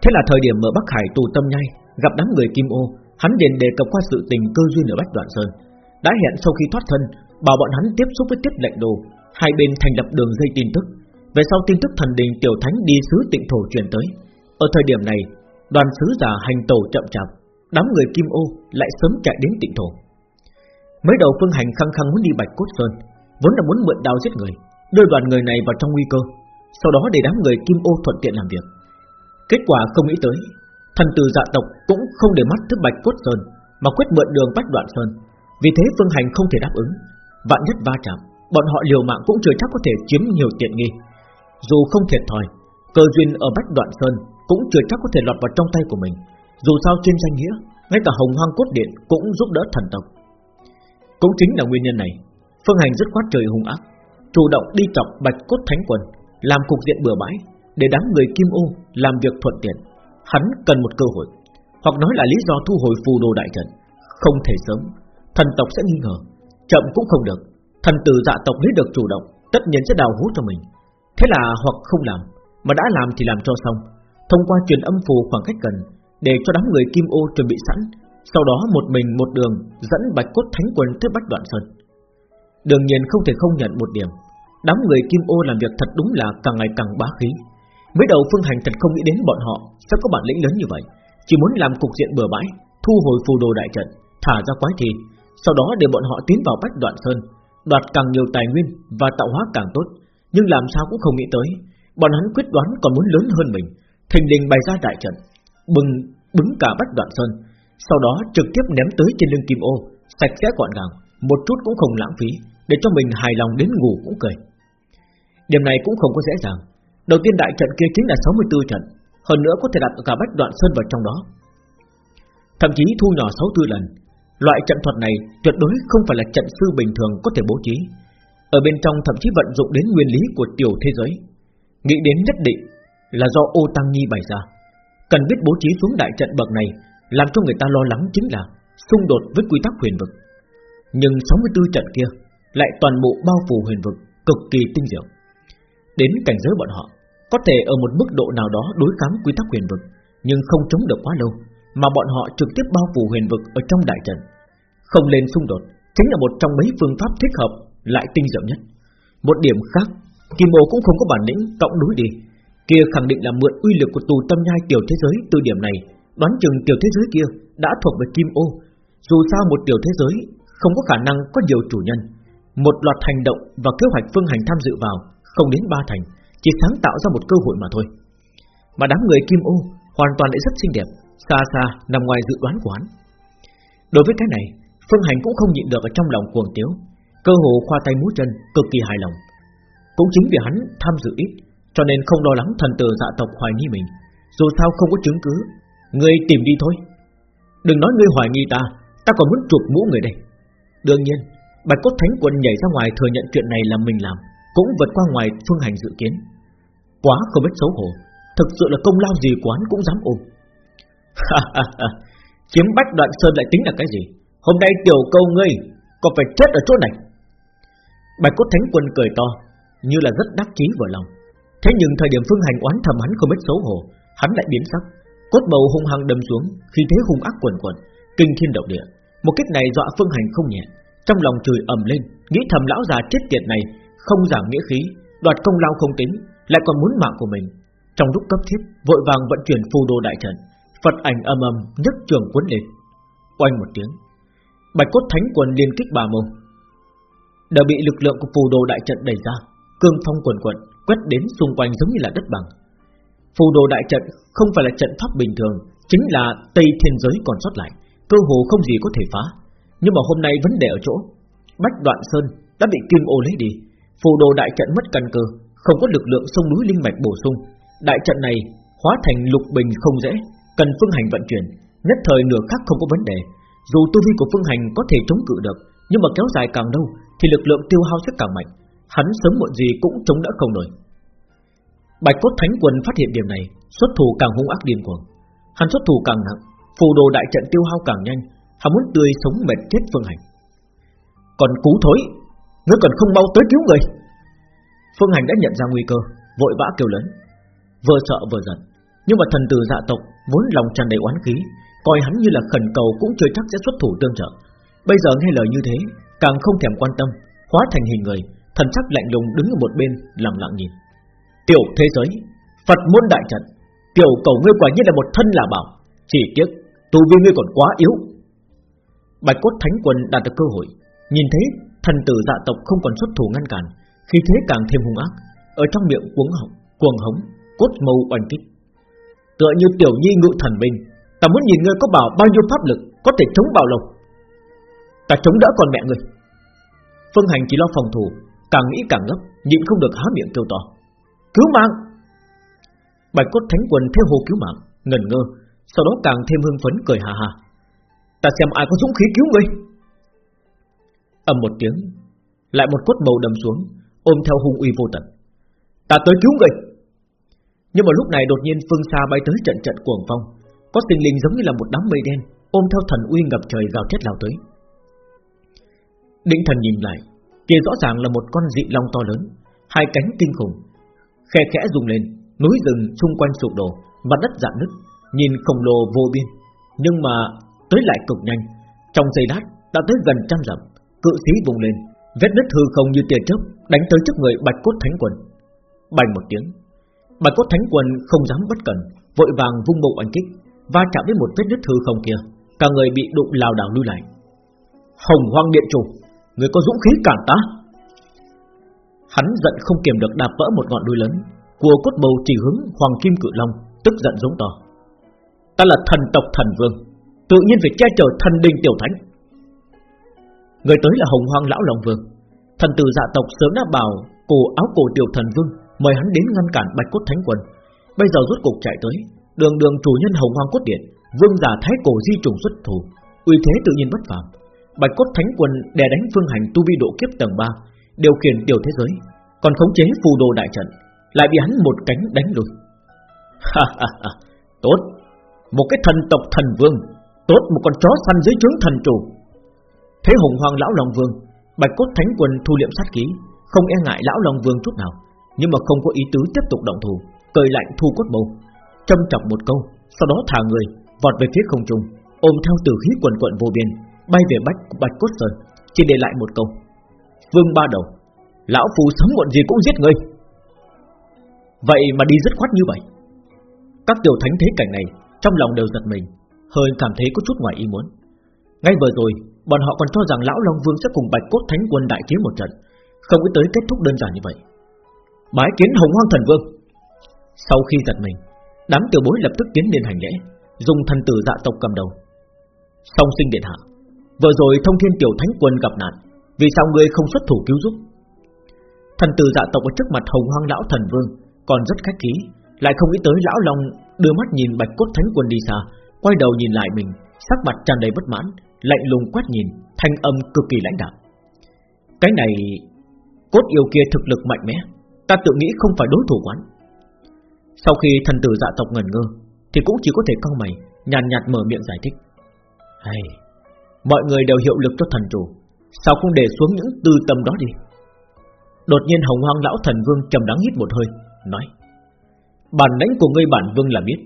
Thế là thời điểm ở Bắc Hải tù tâm nhai Gặp đám người Kim Ô, Hắn liền đề cập qua sự tình cơ duyên ở Bách Đoạn Sơn. Đã hẹn sau khi thoát thân, Bảo bọn hắn tiếp xúc với tiết lệnh đồ, Hai bên thành lập đường dây tin tức. Về sau tin tức thần đình tiểu thánh đi sứ tịnh thổ truyền tới. Ở thời điểm này Đoàn sứ giả hành tàu chậm chạp, Đám người Kim Ô lại sớm chạy đến tịnh thổ. Mới đầu phương hành khăng khăng muốn đi Bạch Cốt Sơn, Vốn là muốn mượn đao giết người, Đưa đoàn người này vào trong nguy cơ, Sau đó để đám người Kim Ô thuận tiện làm việc. Kết quả không nghĩ tới, Thần tử dạ tộc cũng không để mắt tới Bạch Cốt Sơn, Mà quyết mượn đường Bách Đoạn Sơn. Vì thế Phương Hành không thể đáp ứng, Vạn nhất va chạm, Bọn họ liều mạng cũng chưa chắc có thể chiếm nhiều tiện nghi. Dù không thiệt thòi, Cơ duyên ở Bách Đoạn Sơn cũng chưa chắc có thể lọt vào trong tay của mình. Dù sao trên danh nghĩa, Ngay cả Hồng Hoang Cốt Điện cũng giúp đỡ thần tộc. Cũng chính là nguyên nhân này, Phương Hành rất quát trời hung ác, Chủ động đi chọc Bạch Cốt Thánh Quần, Làm cục diện bừa bãi, Để đám người Kim Ô làm việc thuận tiện. Hắn cần một cơ hội, Hoặc nói là lý do thu hồi phù đồ đại trận. Không thể sớm, Thần tộc sẽ nghi ngờ, Chậm cũng không được. Thần tử dạ tộc lấy được chủ động, Tất nhiên sẽ đào hú cho mình. Thế là hoặc không làm, Mà đã làm thì làm cho xong. Thông qua truyền âm phù khoảng cách gần Để cho đám người kim ô chuẩn bị sẵn, Sau đó một mình một đường Dẫn bạch cốt thánh quân tới bách đoạn sơn. Đương nhiên không thể không nhận một điểm, Đám người kim ô làm việc thật đúng là càng ngày càng bá khí. Mới đầu Phương Hành thật không nghĩ đến bọn họ Sẽ có bản lĩnh lớn như vậy, Chỉ muốn làm cục diện bừa bãi, Thu hồi phù đồ đại trận, Thả ra quái thi, Sau đó để bọn họ tiến vào bách đoạn sơn, Đoạt càng nhiều tài nguyên và tạo hóa càng tốt. Nhưng làm sao cũng không nghĩ tới, Bọn hắn quyết đoán còn muốn lớn hơn mình Thình đình bày ra đại trận, Bừng, bứng cả bách đoạn sơn, Sau đó trực tiếp ném tới trên lưng kim ô, Sạch sẽ gọn gàng, Một chút cũng không lãng phí, Để cho mình hài lòng đến ngủ cũng cười. Điểm này cũng không có dễ dàng. Đầu tiên đại trận kia chính là 64 trận, Hơn nữa có thể đặt cả bách đoạn sơn vào trong đó. Thậm chí thu nhỏ 64 lần, Loại trận thuật này tuyệt đối không phải là trận sư bình thường có thể bố trí. Ở bên trong thậm chí vận dụng đến nguyên lý của tiểu thế giới, Nghĩ đến nhất định là do ô tăng nhi bày ra. Cần biết bố trí xuống đại trận bậc này Làm cho người ta lo lắng chính là Xung đột với quy tắc huyền vực. Nhưng 64 trận kia Lại toàn bộ bao phủ huyền vực Cực kỳ tinh diệu. Đến cảnh giới bọn họ, Có thể ở một mức độ nào đó đối kháng quy tắc huyền vực, Nhưng không chống được quá lâu Mà bọn họ trực tiếp bao phủ huyền vực Ở trong đại trận. Không lên xung đột Chính là một trong mấy phương pháp thích hợp Lại tinh diệu nhất. Một điểm khác, Kim ô cũng không có bản lĩnh cộng đối đi. Kia khẳng định là mượn uy lực của tù tâm nhai tiểu thế giới từ điểm này Đoán chừng tiểu thế giới kia Đã thuộc về Kim ô Dù sao một tiểu thế giới Không có khả năng có nhiều chủ nhân Một loạt hành động và kế hoạch phương hành tham dự vào không đến ba thành, chỉ sáng tạo ra một cơ hội mà thôi. Mà đám người Kim Ô hoàn toàn lại rất xinh đẹp, xa xa nằm ngoài dự đoán của hắn. Đối với cái này, Phương Hành cũng không nhịn được ở trong lòng cuồng tiếu, cơ hồ khoa tay múa chân, cực kỳ hài lòng. Cũng chính vì hắn tham dự ít, cho nên không lo lắng thần tử dạ tộc hoài nghi mình. Dù sao không có chứng cứ, ngươi tìm đi thôi. Đừng nói ngươi hoài nghi ta, ta còn muốn chụp mũ người đây. Đương nhiên, Bạch Cốt Thánh Quân nhảy ra ngoài thừa nhận chuyện này là mình làm, cũng vượt qua ngoài phương hành dự kiến. Quá không biết xấu hổ, thực sự là công lao gì quán cũng dám ôm. Chiếm bách đoạn sơn lại tính là cái gì? Hôm nay tiểu câu ngươi còn phải chết ở chỗ này. Bạch cốt thánh quân cười to, như là rất đắc chí vừa lòng. Thế nhưng thời điểm phương hành oán thầm hắn không biết xấu hổ, hắn lại biến sắc, cốt bầu hung hăng đâm xuống, khi thế hung ác quần quần, kinh thiên động địa. Một kích này dọa phương hành không nhẹ, trong lòng chửi ầm lên, nghĩ thầm lão già chết tiệt này không giảm nghĩa khí, đoạt công lao không tính, Lại còn muốn mạng của mình. Trong lúc cấp thiết Vội vàng vận chuyển phù đồ đại trận Phật ảnh âm âm nhất trường cuốn lên. Oanh một tiếng Bạch cốt thánh quần liên kích bà mông đã bị lực lượng của phù đồ đại trận đẩy ra Cương phong quần quần Quét đến xung quanh giống như là đất bằng. Phù đồ đại trận không phải là trận pháp bình thường, Chính là Tây Thiên Giới còn sót lại, Cơ hồ không gì có thể phá. Nhưng mà hôm nay vấn đề ở chỗ, Bách Đoạn Sơn đã bị Kim Ô lấy đi. Phù đồ đại trận mất căn cơ, Không có lực lượng sông núi linh mạch bổ sung. Đại trận này hóa thành lục bình không dễ, Cần phương hành vận chuyển, Nhất thời nửa khắc không có vấn đề. Dù tu vi của phương hành có thể chống cự được, Nhưng mà kéo dài càng lâu Thì lực lượng tiêu hao sẽ càng mạnh. Hắn sớm muộn gì cũng chống đỡ không nổi. Bạch cốt thánh quân phát hiện điểm này, Xuất thủ càng hung ác điên cuồng. Hắn xuất thủ càng nặng, Phù đồ đại trận tiêu hao càng nhanh, Hắn muốn tươi sống mệt chết phương hành. Còn cú thối, Ngươi còn không mau tới cứu người. Phương hành đã nhận ra nguy cơ, Vội vã kêu lớn. Vừa sợ vừa giận, Nhưng mà thần tử dạ tộc vốn lòng tràn đầy oán khí, Coi hắn như là khẩn cầu cũng chưa chắc sẽ xuất thủ tương trợ. Bây giờ nghe lời như thế, Càng không thèm quan tâm, Hóa thành hình người Thần sắc lạnh lùng đứng ở một bên lặng lặng nhìn. Tiểu thế giới Phật môn đại trận Tiểu cầu ngươi quả nhiên là một thân là bảo Chỉ tiếc tu vi ngươi còn quá yếu. Bạch cốt thánh quân đạt được cơ hội Nhìn thấy thần tử dạ tộc không còn xuất thủ ngăn cản Khi thế càng thêm hung ác Ở trong miệng cuống họng, cuồng hống Cốt mâu oanh kích. Tựa như tiểu nhi ngự thần binh Ta muốn nhìn ngươi có bảo bao nhiêu pháp lực Có thể chống bảo lộc. Ta chống đỡ còn mẹ ngươi. Phương hành chỉ lo phòng thủ Càng nghĩ càng ngấp Nhịn không được há miệng kêu to. Cứu mạng! Bạch cốt thánh quân theo hồ cứu mạng Ngần ngơ, Sau đó càng thêm hưng phấn cười hà hà Ta xem ai có dũng khí cứu ngươi ầm một tiếng, Lại một cốt bầu đầm xuống, Ôm theo hung uy vô tận. Ta tới cứu ngươi Nhưng mà lúc này đột nhiên phương xa bay tới trận trận cuồng phong, Có tình linh giống như là một đám mây đen, Ôm theo thần uy ngập trời gào thét lao tới. Định thần nhìn lại Kia rõ ràng là một con dị long to lớn, Hai cánh kinh khủng. Khe khẽ rung lên, Núi rừng xung quanh sụp đổ, Mặt đất dạn nứt, Nhìn khổng lồ vô biên. Nhưng mà tới lại cực nhanh, Trong giây lát đã tới gần trăm dặm, Cự sĩ vùng lên, Vết nứt hư không như tia chớp Đánh tới trước người bạch cốt thánh quần. Bành một tiếng, Bạch cốt thánh quần không dám bất cẩn, Vội vàng vung bộ ảnh kích, Va chạm với một vết nứt hư không kia, Cả người bị đụng lảo đảo lui lại. Hồng hoang điện chủ! Người có dũng khí cản ta. Hắn giận không kiềm được đạp vỡ một ngọn núi lớn. Cua cốt bầu chỉ hướng Hoàng Kim Cự Long, Tức giận giống to. Ta là thần tộc thần vương, Tự nhiên phải che chở thần đình tiểu thánh. Người tới là Hồng Hoang Lão Long Vương. Thần tử dạ tộc sớm đã bảo Cổ áo cổ tiểu thần vương Mời hắn đến ngăn cản bạch cốt thánh quân. Bây giờ rút cục chạy tới, Đường đường chủ nhân Hồng Hoang cốt điện, Vương giả thái cổ di trùng xuất thủ, uy thế tự nhiên bất phàm. Bạch cốt thánh quân đè đánh phương hành tu vi độ kiếp tầng 3 Điều khiển tiểu thế giới, Còn khống chế phù đồ đại trận, Lại bị hắn một cánh đánh lùi. Tốt. Một cái thần tộc thần vương, Tốt một con chó săn dưới trướng thần chủ. Thế hùng hoàng lão long vương Bạch cốt thánh quân thu liệm sát khí, Không e ngại lão long vương chút nào, Nhưng mà không có ý tứ tiếp tục động thủ, Cởi lạnh thu cốt bầu, Châm chọc một câu, Sau đó thả người, Vọt về phía không trung, Ôm theo tử khí quần quận vô biên. Bay về bách, bạch cốt sơn, Chỉ để lại một câu. Vương ba đầu, Lão phù sớm muộn gì cũng giết ngươi. Vậy mà đi rất khoát như vậy, Các tiểu thánh thế cảnh này Trong lòng đều giật mình, Hơi cảm thấy có chút ngoài ý muốn. Ngay vừa rồi, Bọn họ còn cho rằng Lão Long Vương sẽ cùng Bạch Cốt Thánh Quân đại chiến một trận, Không nghĩ tới kết thúc đơn giản như vậy. Bái kiến Hồng Hoang Thần Vương. Sau khi giật mình, Đám tiểu bối lập tức tiến lên hành lễ, Dùng thần tử dạ tộc cầm đầu. Song sinh điện hạ Vừa rồi thông thiên tiểu thánh quân gặp nạn Vì sao ngươi không xuất thủ cứu giúp? Thần tử dạ tộc ở trước mặt hồng hoang lão thần vương Còn rất khách khí Lại không nghĩ tới lão long đưa mắt nhìn bạch cốt thánh quân đi xa Quay đầu nhìn lại mình Sắc mặt tràn đầy bất mãn Lạnh lùng quét nhìn Thanh âm cực kỳ lãnh đạo Cái này Cốt yêu kia thực lực mạnh mẽ Ta tự nghĩ không phải đối thủ quán. Sau khi thần tử dạ tộc ngẩn ngơ Thì cũng chỉ có thể cau mày Nhàn nhạt, nhạt mở miệng giải thích. Hay Mọi người đều hiệu lực cho thần chủ. Sao không để xuống những tư tâm đó đi? Đột nhiên hồng hoang lão thần vương trầm đắng hít một hơi, Nói, Bản lãnh của ngươi bản vương là biết.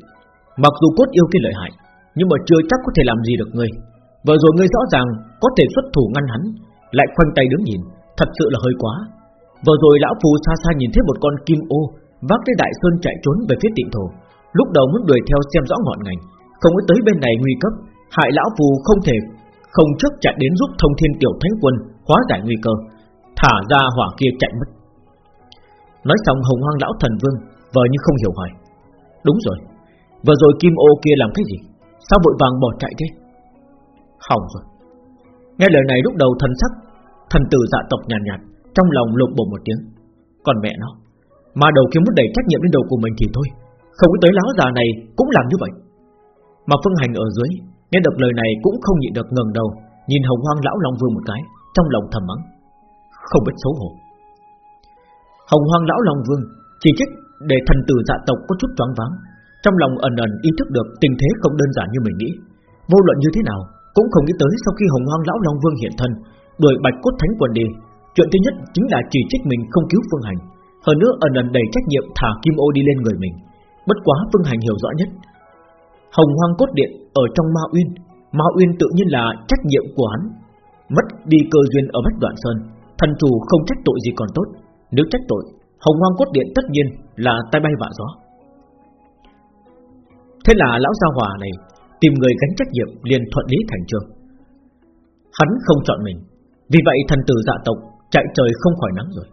Mặc dù cốt yêu cái lợi hại, Nhưng mà chưa chắc có thể làm gì được ngươi. Vừa rồi ngươi rõ ràng có thể xuất thủ ngăn hắn, Lại khoanh tay đứng nhìn, Thật sự là hơi quá. Vừa rồi lão phù xa xa nhìn thấy một con kim ô, Vác cái đại sơn chạy trốn về phía tịnh thổ. Lúc đầu muốn đuổi theo xem rõ ngọn ngành, Không có tới bên này nguy cấp, Hại lão phù không thể không trước chạy đến giúp thông thiên tiểu thánh quân Hóa giải nguy cơ Thả ra hỏa kia chạy mất. Nói xong hồng hoang lão thần vương Vờ như không hiểu hỏi Đúng rồi Vừa rồi kim ô kia làm cái gì? Sao vội vàng bỏ chạy thế? Hỏng rồi. Nghe lời này lúc đầu thần sắc Thần tử dạ tộc nhàn nhạt, nhạt Trong lòng lục bổ một tiếng. Còn mẹ nó Mà đầu kia muốn đẩy trách nhiệm lên đầu của mình thì thôi Không có tới láo già này cũng làm như vậy. Mà phương hành ở dưới Nghe được lời này cũng không nhịn được ngẩng đầu, Nhìn hồng hoang lão long vương một cái, Trong lòng thầm mắng. Không biết xấu hổ. Hồng hoang lão long vương Chỉ trích để thần tử dạ tộc có chút choáng váng, Trong lòng ẩn ẩn ý thức được tình thế không đơn giản như mình nghĩ. Vô luận như thế nào, Cũng không nghĩ tới sau khi hồng hoang lão long vương hiện thân, Đuổi bạch cốt thánh quần đi, Chuyện thứ nhất chính là chỉ trích mình không cứu phương hành, Hơn nữa ẩn ẩn đầy trách nhiệm thả kim ô đi lên người mình. Bất quá phương hành hiểu rõ nhất Hồng hoang cốt điện ở trong Ma Uyên. Ma Uyên tự nhiên là trách nhiệm của hắn. Mất đi cơ duyên ở Bách Đoạn Sơn, Thần chủ không trách tội gì còn tốt. Nếu trách tội, Hồng hoang cốt điện tất nhiên là tay bay vạ gió. Thế là lão gia hòa này Tìm người gánh trách nhiệm liền thuận lý thành trường Hắn không chọn mình, Vì vậy thần tử dạ tộc Chạy trời không khỏi nắng rồi.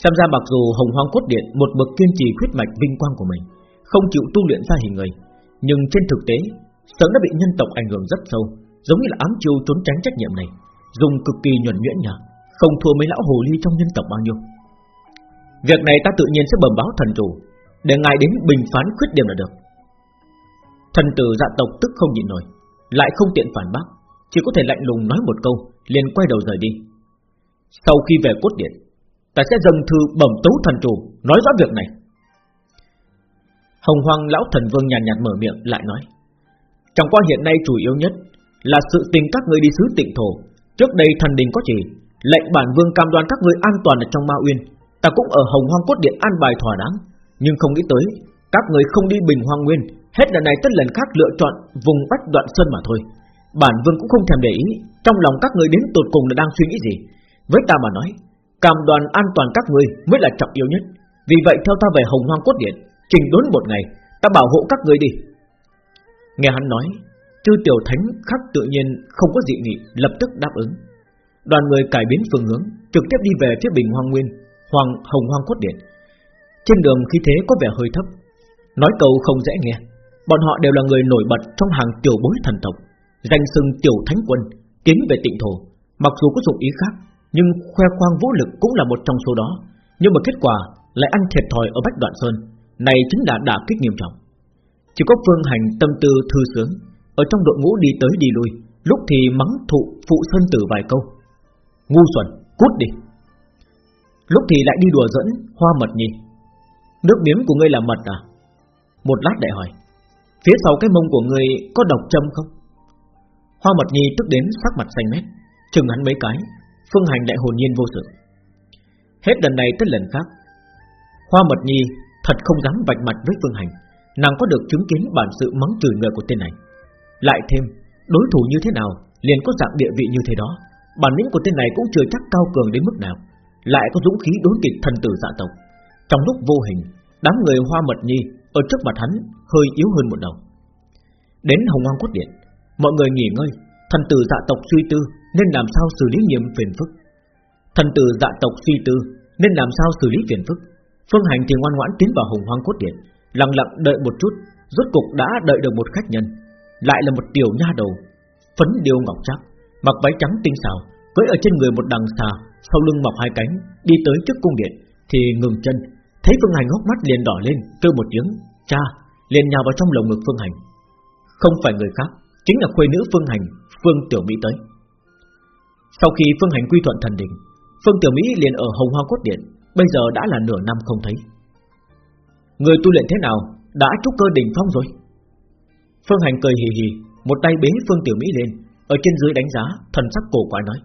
Xem ra mặc dù hồng hoang cốt điện Một bậc kiên trì huyết mạch vinh quang của mình, Không chịu tu luyện ra hình người nhưng trên thực tế, Sớm đã bị nhân tộc ảnh hưởng rất sâu, Giống như là ám chiêu trốn tránh trách nhiệm này, Dùng cực kỳ nhuẩn nhuyễn nhở Không thua mấy lão hồ ly trong nhân tộc bao nhiêu. Việc này ta tự nhiên sẽ bẩm báo thần chủ, Để ngài đến bình phán khuyết điểm là được. Thần tử dạ tộc tức không nhịn nổi, Lại không tiện phản bác, Chỉ có thể lạnh lùng nói một câu, liền quay đầu rời đi. Sau khi về cốt điện, Ta sẽ dâng thư bẩm tấu thần chủ, Nói rõ việc này. Hồng hoang lão thần vương nhàn nhạt, nhạt mở miệng lại nói Chẳng qua hiện nay chủ yếu nhất Là sự tình các người đi xứ tịnh thổ. Trước đây thần đình có chỉ Lệnh bản vương cam đoan các người an toàn ở trong ma uyên. Ta cũng ở hồng hoang cốt điện an bài thỏa đáng. Nhưng không nghĩ tới Các người không đi bình hoang nguyên Hết lần này tất lần khác lựa chọn vùng bách đoạn sơn mà thôi. Bản vương cũng không thèm để ý Trong lòng các người đến tột cùng là đang suy nghĩ gì. Với ta mà nói Cam đoàn an toàn các người mới là trọng yếu nhất. Vì vậy theo ta về hồng hoang cốt điện Trình đốn một ngày, Ta bảo hộ các người đi. Nghe hắn nói, Chư tiểu thánh khắc tự nhiên không có dị nghị, Lập tức đáp ứng. Đoàn người cải biến phương hướng, Trực tiếp đi về phía bình hoang nguyên Hoàng hồng hoang cốt điện. Trên đường khí thế có vẻ hơi thấp, Nói câu không dễ nghe. Bọn họ đều là người nổi bật trong hàng tiểu bối thần tộc, Danh xưng tiểu thánh quân, Tiến về tịnh thổ. Mặc dù có dụng ý khác, Nhưng khoe khoang vũ lực cũng là một trong số đó. Nhưng mà kết quả lại ăn thiệt thòi ở Bách Đoạn Sơn. Này chính là đả kích nghiêm trọng. Chỉ có phương hành tâm tư thư sướng Ở trong đội ngũ đi tới đi lui Lúc thì mắng thụ phụ sơn tử vài câu. Ngu xuẩn, cút đi. Lúc thì lại đi đùa dẫn Hoa mật nhi Nước miếng của ngươi là mật à? Một lát đại hỏi. Phía sau cái mông của ngươi có độc châm không? Hoa mật nhi tức đến sắc mặt xanh mét Chừng hắn mấy cái Phương hành đại hồn nhiên vô sự. Hết lần này tới lần khác Hoa mật nhi thật không dám vạch mặt với Phương hành. Nàng có được chứng kiến bản sự mắng chửi người của tên này. Lại thêm, Đối thủ như thế nào, liền có dạng địa vị như thế đó. Bản lĩnh của tên này cũng chưa chắc cao cường đến mức nào. Lại có dũng khí đối kịch thần tử dạ tộc. Trong lúc vô hình, Đám người hoa mật nhi Ở trước mặt hắn hơi yếu hơn một đầu. Đến hồng hoang quốc điện, Mọi người nghỉ ngơi. Thần tử dạ tộc suy tư Nên làm sao xử lý nhiệm phiền phức. Thần tử dạ tộc suy tư Nên làm sao xử lý phiền phức. Phương hành thì ngoan ngoãn tiến vào hồng hoang cốt điện, Lặng lặng đợi một chút, Rốt cục đã đợi được một khách nhân, Lại là một tiểu nha đầu, Phấn điêu ngọc trác, Mặc váy trắng tinh xảo, Cưỡi ở trên người một đằng xà, Sau lưng mọc hai cánh, Đi tới trước cung điện, Thì ngừng chân, Thấy Phương Hành hốc mắt liền đỏ lên, Kêu một tiếng, Cha! liền nhào vào trong lồng ngực Phương Hành. Không phải người khác, Chính là khuê nữ Phương Hành, Phương Tiểu Mỹ tới. Sau khi Phương Hành quy thuận thần đình Phương Tiểu Mỹ liền ở Hồng Hoa Cốt Điện Bây giờ đã là nửa năm không thấy. Người tu luyện thế nào Đã trúc cơ đỉnh phong rồi? Phương Hành cười hì hì, Một tay bế Phương Tiểu Mỹ lên, Ở trên dưới đánh giá, Thần sắc cổ quái nói.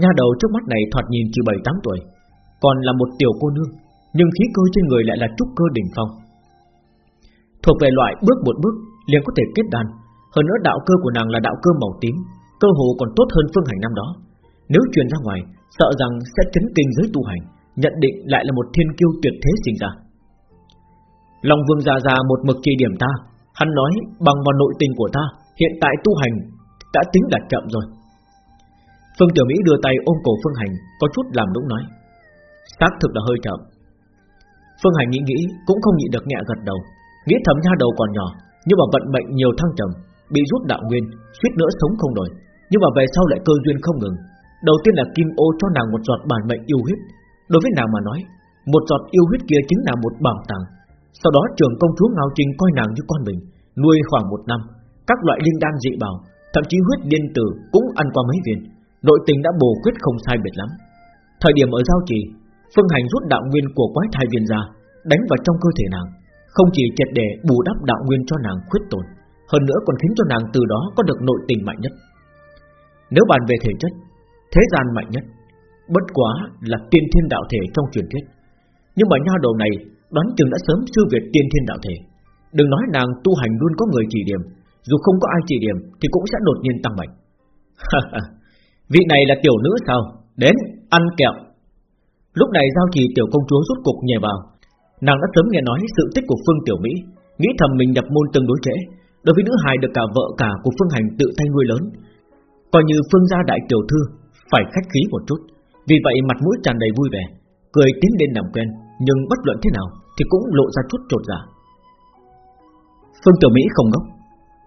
Nha đầu trước mắt này thoạt nhìn chỉ 7-8 tuổi, Còn là một tiểu cô nương, Nhưng khí cơ trên người lại là trúc cơ đỉnh phong. Thuộc về loại bước một bước, liền có thể kết đan, hơn nữa đạo cơ của nàng là đạo cơ màu tím, Cơ hồ còn tốt hơn phương hành năm đó. Nếu truyền ra ngoài, Sợ rằng sẽ chấn kinh giới tu hành Nhận định lại là một thiên kiêu tuyệt thế sinh ra. Long Vương già già một mực chỉ điểm ta, Hắn nói bằng vào nội tình của ta, Hiện tại tu hành đã tính là chậm rồi. Phương Tiểu Mỹ đưa tay ôm cổ Phương Hành, Có chút làm đúng nói, Xác thực là hơi chậm. Phương Hành nghĩ nghĩ, cũng không nhịn được nhẹ gật đầu, Nghĩ thầm nha đầu còn nhỏ, Nhưng mà vận mệnh nhiều thăng trầm, Bị rút đạo nguyên, suýt nữa sống không nổi, Nhưng mà về sau lại cơ duyên không ngừng. Đầu tiên là Kim Ô cho nàng một giọt bản mệnh yêu huyết Đối với nàng mà nói, Một giọt yêu huyết kia chính là một bảo tàng. Sau đó trường công chúa Ngao Trinh coi nàng như con mình, Nuôi khoảng một năm. Các loại linh đan dị bảo, Thậm chí huyết điên tử cũng ăn qua mấy viên. Nội tình đã bổ quyết không sai biệt lắm. Thời điểm ở giao trì, Phương Hành rút đạo nguyên của quái thai viên ra, Đánh vào trong cơ thể nàng. Không chỉ triệt để bù đắp đạo nguyên cho nàng khuyết tổn Hơn nữa còn khiến cho nàng từ đó có được nội tình mạnh nhất. Nếu bàn về thể chất, Thế gian mạnh nhất Bất quá là tiên thiên đạo thể trong truyền thuyết. Nhưng mà nha đầu này Đoán chừng đã sớm sư việt tiên thiên đạo thể. Đừng nói nàng tu hành luôn có người chỉ điểm, Dù không có ai chỉ điểm Thì cũng sẽ đột nhiên tăng mạnh. Vị này là tiểu nữ sao? Đến, ăn kẹo. Lúc này giao trì tiểu công chúa rút cục nhảy vào. Nàng đã sớm nghe nói sự tích của Phương Tiểu Mỹ, Nghĩ thầm mình nhập môn tương đối trễ, Đối với nữ hài được cả vợ cả của Phương Hành tự tay nuôi lớn. Coi như Phương gia đại tiểu thư, Phải khách khí một chút. Vì vậy mặt mũi tràn đầy vui vẻ, Cười tiến lên làm quen, Nhưng bất luận thế nào Thì cũng lộ ra chút trột giả. Phương Tiểu Mỹ không ngốc,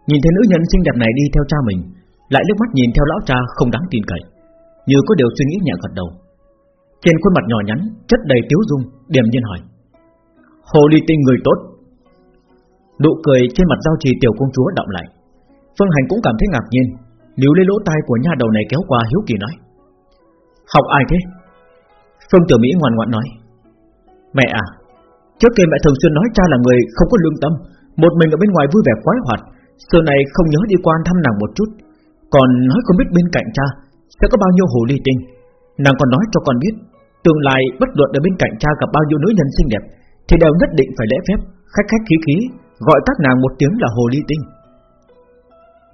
Nhìn thấy nữ nhân xinh đẹp này đi theo cha mình, Lại liếc mắt nhìn theo lão cha không đáng tin cậy, Như có điều suy nghĩ nhẹ gật đầu. Trên khuôn mặt nhỏ nhắn, Chất đầy tiếu dung, Điềm nhiên hỏi, Hồ ly tinh người tốt? Nụ cười trên mặt giao trì tiểu công chúa động lại. Phương Hành cũng cảm thấy ngạc nhiên, Níu lấy lỗ tai của nha đầu này kéo qua hiếu kỳ nói Học ai thế? Phương Tiểu Mỹ ngoan ngoãn nói. Mẹ à Trước kia mẹ thường xuyên nói cha là người không có lương tâm, Một mình ở bên ngoài vui vẻ quái hoạt. Xưa này không nhớ đi quan thăm nàng một chút, Còn nói không biết bên cạnh cha Sẽ có bao nhiêu hồ ly tinh. Nàng còn nói cho con biết, Tương lai bất luận ở bên cạnh cha gặp bao nhiêu nữ nhân xinh đẹp, Thì đều nhất định phải lễ phép, Khách khách khí khí, Gọi các nàng một tiếng là hồ ly tinh.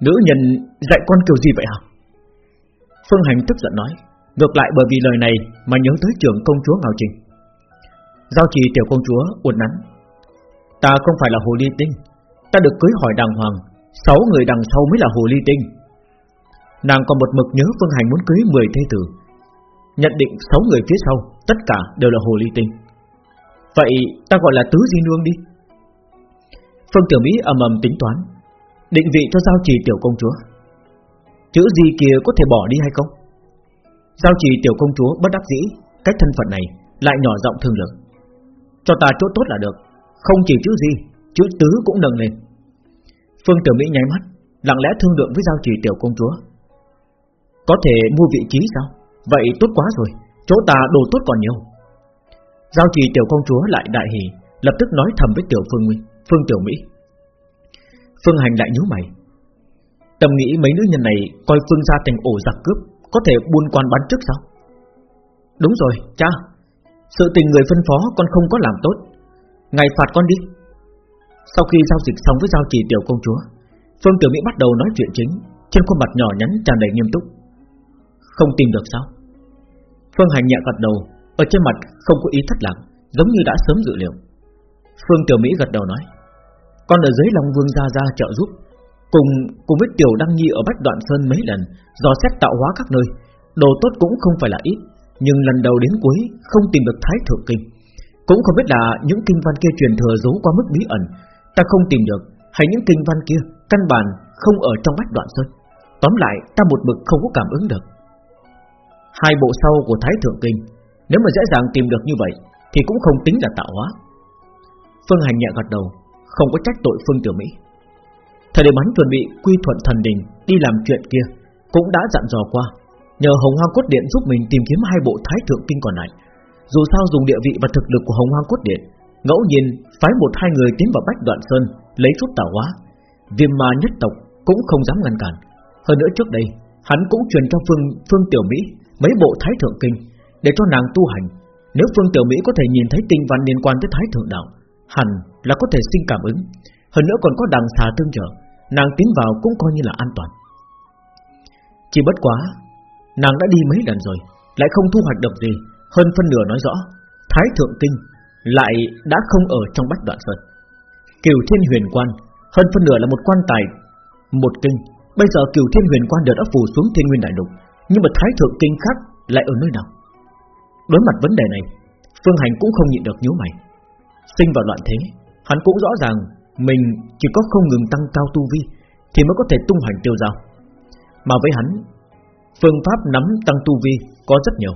Nữ nhân dạy con kiểu gì vậy hả? Phương Hành tức giận nói. Ngược lại bởi vì lời này Mà nhớ tới trưởng công chúa Ngạo Trình. Giao trì tiểu công chúa uốn nắn. Ta không phải là hồ ly tinh. Ta được cưới hỏi đàng hoàng. Sáu người đằng sau mới là hồ ly tinh. Nàng còn một mực nhớ Phương Hành muốn cưới 10 thê tử. Nhận định 6 người phía sau, Tất cả đều là hồ ly tinh. Vậy ta gọi là tứ di nương đi. Phương Tiểu Mỹ ầm ầm tính toán. Định vị cho giao trì tiểu công chúa. Chữ gì kia có thể bỏ đi hay không? Giao trì tiểu công chúa bất đắc dĩ? Cách thân phận này lại nhỏ giọng thương lượng. Cho ta chỗ tốt là được, Không chỉ chữ gì, Chữ tứ cũng nâng lên. Phương Tiểu Mỹ nháy mắt, Lặng lẽ thương lượng với giao trì tiểu công chúa. Có thể mua vị trí sao? Vậy tốt quá rồi, Chỗ ta đồ tốt còn nhiều. Giao trì tiểu công chúa lại đại hỉ, Lập tức nói thầm với tiểu Phương Nguyên, Phương Tiểu Mỹ. Phương Hành lại nhíu mày. Tâm nghĩ mấy nữ nhân này Coi Phương gia thành ổ giặc cướp có thể buôn quan bán trước sao? Đúng rồi, cha. Sự tình người phân phó con không có làm tốt. Ngày phạt con đi. Sau khi giao dịch xong với giao trì tiểu công chúa, Phương Tiểu Mỹ bắt đầu nói chuyện chính, Trên khuôn mặt nhỏ nhắn tràn đầy nghiêm túc. Không tìm được sao? Phương Hành nhẹ gật đầu, Ở trên mặt không có ý thất lạc, Giống như đã sớm dự liệu. Phương Tiểu Mỹ gật đầu nói, Con ở dưới Long Vương Gia Gia trợ giúp Cùng cùng với Tiểu Đăng Nhi ở Bách Đoạn Sơn mấy lần Do xét tạo hóa các nơi, Đồ tốt cũng không phải là ít, Nhưng lần đầu đến cuối không tìm được Thái Thượng Kinh. Cũng không biết là những kinh văn kia truyền thừa giấu qua mức bí ẩn, Ta không tìm được, Hay những kinh văn kia căn bản không ở trong Bách Đoạn Sơn. Tóm lại, ta một mực không có cảm ứng được. Hai bộ sau của Thái Thượng Kinh, Nếu mà dễ dàng tìm được như vậy, Thì cũng không tính là tạo hóa. Phương Hành nhẹ gật đầu, Không có trách tội Phương Tiểu Mỹ. Thời điểm hắn chuẩn bị quy thuận thần đình, Đi làm chuyện kia, Cũng đã dặn dò qua. Nhờ Hồng Hoang Cốt Điện giúp mình tìm kiếm hai bộ Thái Thượng Kinh còn lại. Dù sao dùng địa vị và thực lực của Hồng Hoang Cốt Điện, Ngẫu nhiên phái một hai người tiến vào Bách Đoạn Sơn, Lấy chút tạo hóa. Viêm ma nhất tộc cũng không dám ngăn cản. Hơn nữa trước đây, Hắn cũng truyền cho Phương Phương Tiểu Mỹ Mấy bộ Thái Thượng Kinh Để cho nàng tu hành. Nếu Phương Tiểu Mỹ có thể nhìn thấy tinh văn liên quan tới Thái Thượng Đạo, hẳn là có thể sinh cảm ứng. Hơn nữa còn có đằng xà tương trợ. Nàng tiến vào cũng coi như là an toàn Chỉ bất quá Nàng đã đi mấy lần rồi Lại không thu hoạch được gì Hơn phân nửa nói rõ Thái Thượng Kinh lại đã không ở trong Bách Đoạn Sơn Cửu Thiên Huyền Quan hơn phân nửa là một quan tài, một kinh. Bây giờ Cửu Thiên Huyền Quan đều đã phủ xuống Thiên Nguyên Đại Lục, nhưng mà Thái Thượng Kinh khác lại ở nơi nào? Đối mặt vấn đề này, Phương Hành cũng không nhịn được nhíu mày. Sinh vào loạn thế, hắn cũng rõ ràng mình chỉ có không ngừng tăng cao tu vi thì mới có thể tung hoành tiêu dao. Mà với hắn, phương pháp nắm tăng tu vi có rất nhiều,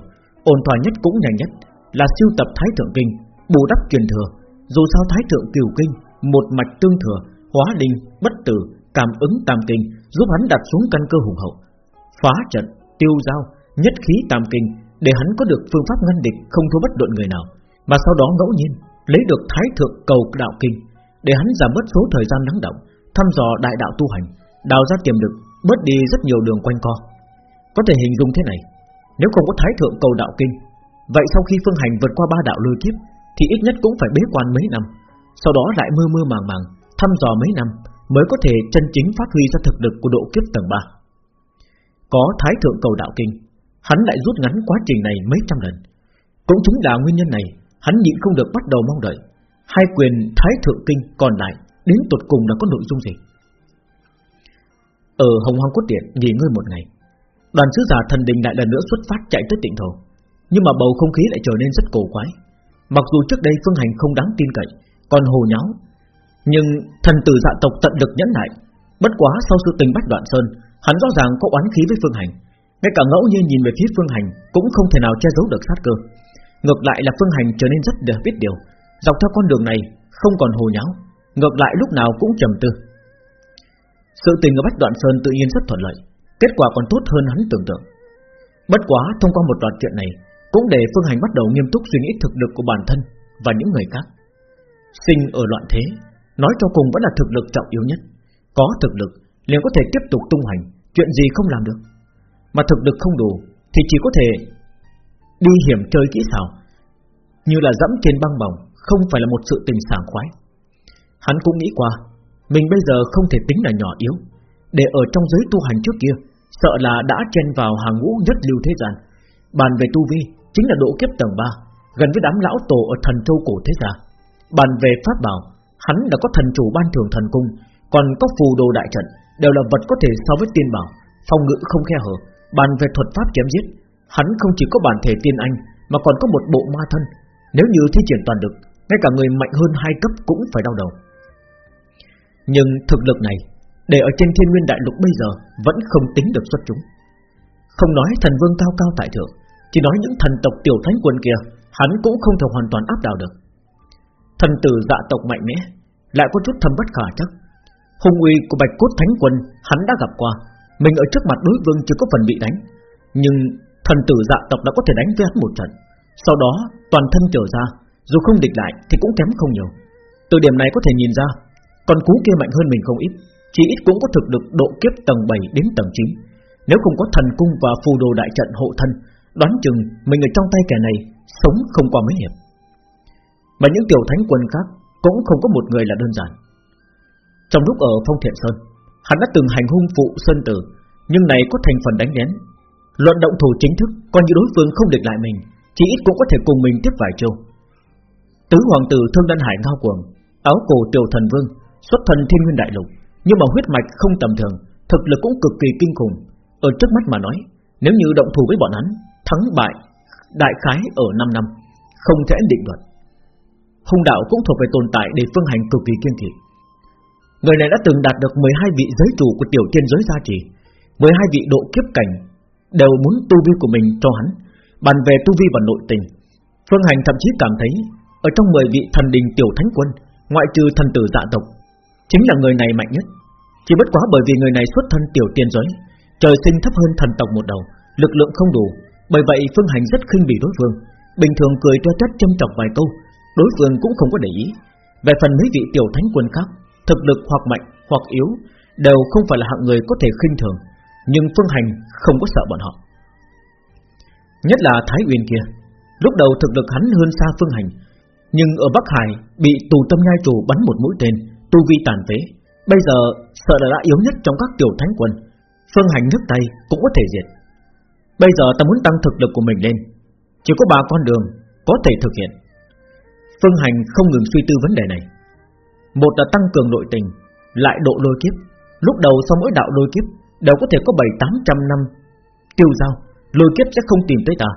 ổn thỏa nhất cũng nhanh nhất là siêu tập Thái Thượng Kinh, bù đắp truyền thừa. Dù sao Thái Thượng cửu Kinh một mạch tương thừa, hóa linh, bất tử, cảm ứng tam kinh, giúp hắn đặt xuống căn cơ hùng hậu, phá trận, tiêu dao, nhất khí tam kinh, để hắn có được phương pháp ngăn địch không thua bất luận người nào, mà sau đó ngẫu nhiên lấy được Thái Thượng Cầu Đạo Kinh, để hắn giảm bớt số thời gian lắng động, thăm dò đại đạo tu hành, đào ra tiềm lực, bớt đi rất nhiều đường quanh co. Có thể hình dung thế này, nếu không có Thái Thượng Cầu Đạo Kinh, vậy sau khi phương hành vượt qua ba đạo lôi kiếp, thì ít nhất cũng phải bế quan mấy năm, sau đó lại mơ mơ màng màng thăm dò mấy năm mới có thể chân chính phát huy ra thực lực của độ kiếp tầng 3. Có Thái Thượng Cầu Đạo Kinh, hắn lại rút ngắn quá trình này mấy trăm lần. Cũng chính là nguyên nhân này, hắn nhịn không được bắt đầu mong đợi hai quyền Thái Thượng Kinh còn lại đến tuột cùng là có nội dung gì. Ở Hồng Hoang Cốt Điện nghỉ ngơi một ngày, đoàn sứ giả thần đình lại lần nữa xuất phát chạy tới tỉnh thổ, nhưng mà bầu không khí lại trở nên rất cổ quái. Mặc dù trước đây Phương Hành không đáng tin cậy, còn hồ nháo, nhưng thần tử dạ tộc tận lực nhẫn nại. Bất quá sau sự tình bách đoạn sơn, hắn rõ ràng có oán khí với Phương Hành, ngay cả ngẫu nhiên nhìn về phía Phương Hành cũng không thể nào che giấu được sát cơ. Ngược lại là Phương Hành trở nên rất để biết điều, dọc theo con đường này không còn hồ nháo, ngược lại lúc nào cũng trầm tư. Sự tình ở bách đoạn sơn tự nhiên rất thuận lợi, kết quả còn tốt hơn hắn tưởng tượng. Bất quá thông qua một đoạn chuyện này, cũng để Phương Hành bắt đầu nghiêm túc suy nghĩ thực lực của bản thân và những người khác. Sinh ở loạn thế, nói cho cùng vẫn là thực lực trọng yếu nhất. Có thực lực, liền có thể tiếp tục tung hành, chuyện gì không làm được. Mà thực lực không đủ, thì chỉ có thể đi hiểm chơi kỹ xảo, như là dẫm trên băng bỏng, không phải là một sự tình sảng khoái. Hắn cũng nghĩ qua, mình bây giờ không thể tính là nhỏ yếu, để ở trong giới tu hành trước kia, sợ là đã chen vào hàng ngũ nhất lưu thế gian. Bàn về tu vi, chính là độ kiếp tầng 3, gần với đám lão tổ ở thần châu cổ thế gia. Bàn về pháp bảo, hắn đã có thần chủ ban thưởng thần cung, còn có phù đồ đại trận, đều là vật có thể so với tiên bảo, phòng ngự không khe hở. Bàn về thuật pháp chém giết, hắn không chỉ có bản thể tiên anh, mà còn có một bộ ma thân. Nếu như thi triển toàn lực, ngay cả người mạnh hơn hai cấp cũng phải đau đầu. Nhưng thực lực này, để ở trên thiên nguyên đại lục bây giờ vẫn không tính được xuất chúng. Không nói thần vương cao cao tại thượng, chỉ nói những thần tộc tiểu thánh quân kia, hắn cũng không thể hoàn toàn áp đảo được. Thần tử dạ tộc mạnh mẽ Lại có chút thâm bất khả chắc Hùng uy của bạch cốt thánh quân Hắn đã gặp qua Mình ở trước mặt đối vương chưa có phần bị đánh Nhưng thần tử dạ tộc đã có thể đánh với hắn một trận Sau đó toàn thân trở ra dù không địch lại thì cũng kém không nhiều. Từ điểm này có thể nhìn ra, Con cú kia mạnh hơn mình không ít Chỉ ít cũng có thực được độ kiếp tầng 7 đến tầng 9 Nếu không có thần cung và phù đồ đại trận hộ thân, Đoán chừng mình ở trong tay kẻ này Sống không qua mấy hiệp. Mà những tiểu thánh quân khác Cũng không có một người là đơn giản. Trong lúc ở Phong Thiện Sơn, Hắn đã từng hành hung phụ Sơn Tử, Nhưng này có thành phần đánh đén Luận động thủ chính thức, Coi như đối phương không địch lại mình Chỉ ít cũng có thể cùng mình tiếp vài châu Tứ hoàng tử Thương Đan Hải ngao cuồng Áo cổ tiểu thần vương Xuất thần thiên nguyên đại lục Nhưng mà huyết mạch không tầm thường Thực lực cũng cực kỳ kinh khủng Ở trước mắt mà nói Nếu như động thủ với bọn hắn Thắng bại đại khái ở 5 năm Không thể định đoạt. Hung đạo cũng thuộc về tồn tại để phương hành cực kỳ kiên kỵ. Người này đã từng đạt được 12 vị giới chủ của tiểu tiên giới gia trì, 12 vị độ kiếp cảnh đều muốn tu vi của mình cho hắn. Bàn về tu vi và nội tình, phương hành thậm chí cảm thấy ở trong 10 vị thần đình tiểu thánh quân, ngoại trừ thần tử dạ tộc, chính là người này mạnh nhất. Chỉ bất quá bởi vì người này xuất thân tiểu tiên giới, trời sinh thấp hơn thần tộc một đầu, lực lượng không đủ, bởi vậy phương hành rất khinh bỉ đối phương, bình thường cười cho trách châm chọc vài câu, đối phương cũng không có để ý. Về phần mấy vị tiểu thánh quân khác, thực lực hoặc mạnh hoặc yếu đều không phải là hạng người có thể khinh thường, nhưng Phương Hành không có sợ bọn họ. Nhất là Thái Uyên kia, lúc đầu thực lực hắn hơn xa Phương Hành, nhưng ở Bắc Hải bị tù tâm nhai chủ bắn một mũi tên, tu vi tàn phế, bây giờ sợ là đã yếu nhất trong các tiểu thánh quân, Phương Hành nước tay cũng có thể diệt. Bây giờ ta muốn tăng thực lực của mình lên, chỉ có ba con đường có thể thực hiện. Phương Hành không ngừng suy tư vấn đề này. Một là tăng cường nội tình Lại độ lôi kiếp. Lúc đầu sau mỗi đạo lôi kiếp Đều có thể có 7-800 năm Tiêu giao. Lôi kiếp sẽ không tìm tới ta.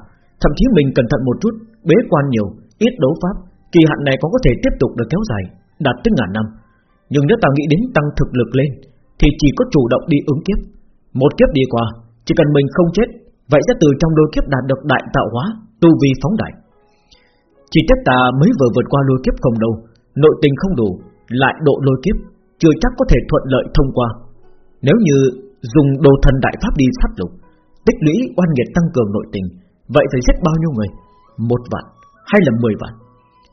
Thậm chí mình cẩn thận một chút Bế quan nhiều Ít đấu pháp. Kỳ hạn này còn có thể tiếp tục được kéo dài, Đạt tới ngàn năm. Nhưng nếu ta nghĩ đến tăng thực lực lên, Thì chỉ có chủ động đi ứng kiếp. Một kiếp đi qua, Chỉ cần mình không chết, Vậy sẽ từ trong đôi kiếp đạt được đại tạo hóa, Tu vi phóng đại. Chỉ tiếc ta mới vừa vượt qua lôi kiếp không đâu, Nội tình không đủ, Lại độ lôi kiếp, Chưa chắc có thể thuận lợi thông qua. Nếu như dùng đồ thần đại pháp đi sát lục, Tích lũy oan nghiệt tăng cường nội tình, Vậy phải giết bao nhiêu người? Một vạn hay là mười vạn?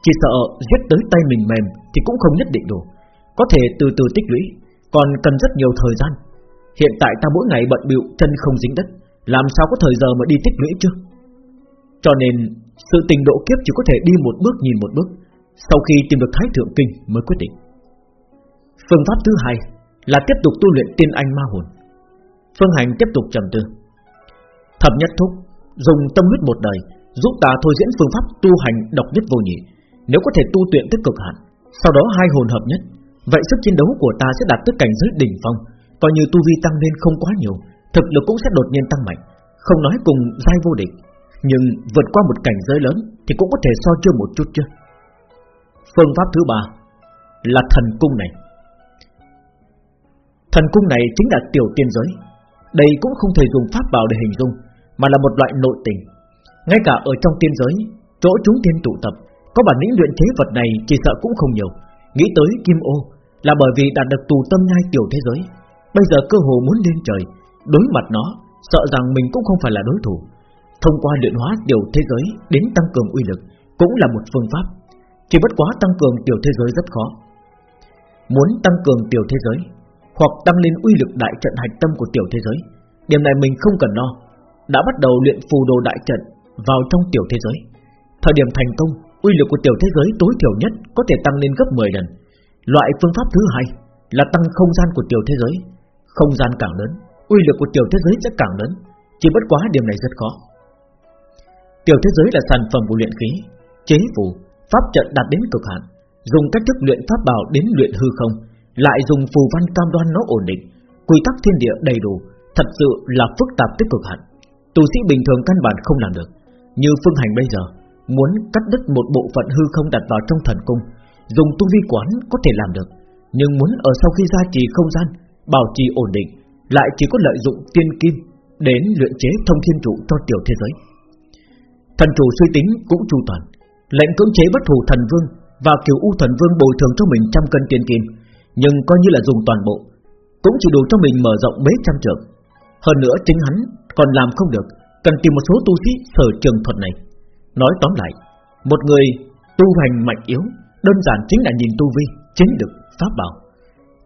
Chỉ sợ giết tới tay mình mềm Thì cũng không nhất định đủ Có thể từ từ tích lũy, Còn cần rất nhiều thời gian. Hiện tại ta mỗi ngày bận bịu chân không dính đất, Làm sao có thời giờ mà đi tích lũy chứ? Cho nên, Sự tình độ kiếp chỉ có thể đi một bước nhìn một bước, Sau khi tìm được Thái Thượng Kinh mới quyết định. Phương pháp thứ hai Là tiếp tục tu luyện tiên anh ma hồn. Phương Hành tiếp tục trầm tư. Thập nhất thúc, Dùng tâm huyết một đời, Giúp ta thôi diễn phương pháp tu hành độc nhất vô nhị. Nếu có thể tu luyện tới cực hạn, Sau đó hai hồn hợp nhất, Vậy sức chiến đấu của ta sẽ đạt tới cảnh giới đỉnh phong. Coi như tu vi tăng lên không quá nhiều, Thực lực cũng sẽ đột nhiên tăng mạnh. Không nói cùng giai vô địch, Nhưng vượt qua một cảnh giới lớn Thì cũng có thể so chưa một chút chứ. Phương pháp thứ ba Là thần cung này. Thần cung này chính là tiểu tiên giới. Đây cũng không thể dùng pháp bảo để hình dung, Mà là một loại nội tình. Ngay cả ở trong tiên giới, Chỗ chúng tiên tụ tập có bản lĩnh luyện chế vật này chỉ sợ cũng không nhiều. Nghĩ tới Kim Ô Là bởi vì đạt được tù tâm nhai tiểu thế giới. Bây giờ cơ hồ muốn lên trời Đối mặt nó Sợ rằng mình cũng không phải là đối thủ. Thông qua luyện hóa tiểu thế giới Đến tăng cường uy lực Cũng là một phương pháp. Chỉ bất quá tăng cường tiểu thế giới rất khó. Muốn tăng cường tiểu thế giới Hoặc tăng lên uy lực đại trận hạch tâm của tiểu thế giới Điểm này mình không cần lo. Đã bắt đầu luyện phù đồ đại trận vào trong tiểu thế giới. Thời điểm thành công, uy lực của tiểu thế giới tối thiểu nhất có thể tăng lên gấp 10 lần. Loại phương pháp thứ hai là tăng không gian của tiểu thế giới. Không gian càng lớn, uy lực của tiểu thế giới sẽ càng lớn. Chỉ bất quá điểm này rất khó. Tiểu thế giới là sản phẩm của luyện khí, chế phù, pháp trận đạt đến cực hạn, dùng cách thức luyện pháp bảo đến luyện hư không, lại dùng phù văn cam đoan nó ổn định, quy tắc thiên địa đầy đủ, thật sự là phức tạp tới cực hạn. Tu sĩ bình thường căn bản không làm được. Như phương hành bây giờ Muốn cắt đứt một bộ phận hư không đặt vào trong thần cung, Dùng tu vi quán có thể làm được. Nhưng muốn ở sau khi gia trì không gian, Bảo trì ổn định, Lại chỉ có lợi dụng tiên kim Đến luyện chế thông thiên trụ cho tiểu thế giới. Thần chủ suy tính cũng chu toàn, Lệnh cưỡng chế bất thù thần vương Và kiều u thần vương bồi thường cho mình trăm cân tiên kim, Nhưng coi như là dùng toàn bộ, Cũng chỉ đủ cho mình mở rộng mấy trăm trượng. Hơn nữa chính hắn còn làm không được, Cần tìm một số tu sĩ sở trường thuật này. Nói tóm lại Một người tu hành mạnh yếu Đơn giản chính là nhìn tu vi Chính lực, pháp bảo.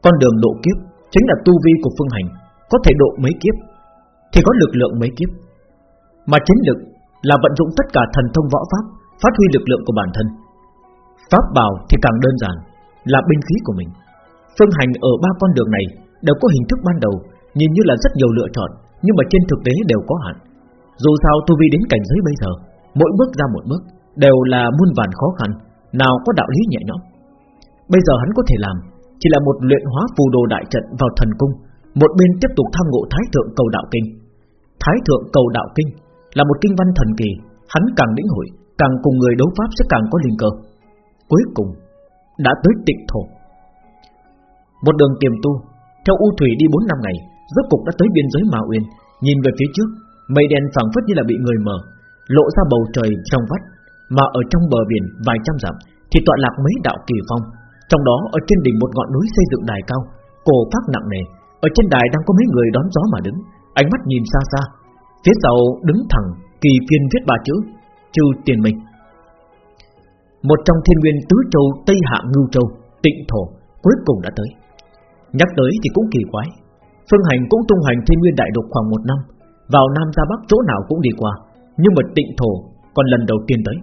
Con đường độ kiếp chính là tu vi của phương hành Có thể độ mấy kiếp Thì có lực lượng mấy kiếp. Mà chính lực là vận dụng tất cả thần thông võ pháp Phát huy lực lượng của bản thân. Pháp bảo thì càng đơn giản Là binh khí của mình. Phương hành ở ba con đường này Đều có hình thức ban đầu Nhìn như là rất nhiều lựa chọn Nhưng mà trên thực tế đều có hạn. Dù sao tu vi đến cảnh giới bây giờ Mỗi bước ra một bước Đều là muôn vàn khó khăn, Nào có đạo lý nhẹ nhõm. Bây giờ hắn có thể làm, Chỉ là một luyện hóa phù đồ đại trận vào thần cung, Một bên tiếp tục tham ngộ Thái Thượng Cầu Đạo Kinh. Thái Thượng Cầu Đạo Kinh Là một kinh văn thần kỳ, Hắn càng lĩnh hội, Càng cùng người đấu pháp sẽ càng có linh cơ. Cuối cùng, Đã tới tịnh thổ. Một đường tiềm tu, Theo U Thủy đi 4 năm ngày, Rốt cục đã tới biên giới Ma Uyên. Nhìn về phía trước, Mây đen phẳng phất như là bị người mở Lộ ra bầu trời trong vắt, Mà ở trong bờ biển vài trăm dặm Thì tọa lạc mấy đạo kỳ phong. Trong đó, ở trên đỉnh một ngọn núi xây dựng đài cao, Cổ phát nặng nề. Ở trên đài đang có mấy người đón gió mà đứng, Ánh mắt nhìn xa xa. Phía sau đứng thẳng kỳ phiên viết ba chữ, Chư tiền minh. Một trong thiên nguyên tứ châu Tây Hạ Ngưu Châu, Tịnh Thổ, cuối cùng đã tới. Nhắc tới thì cũng kỳ quái. Phương Hành cũng tung hành thiên nguyên đại đục khoảng một năm. Vào Nam ra Bắc chỗ nào cũng đi qua. Nhưng mà tịnh thổ còn lần đầu tiên tới.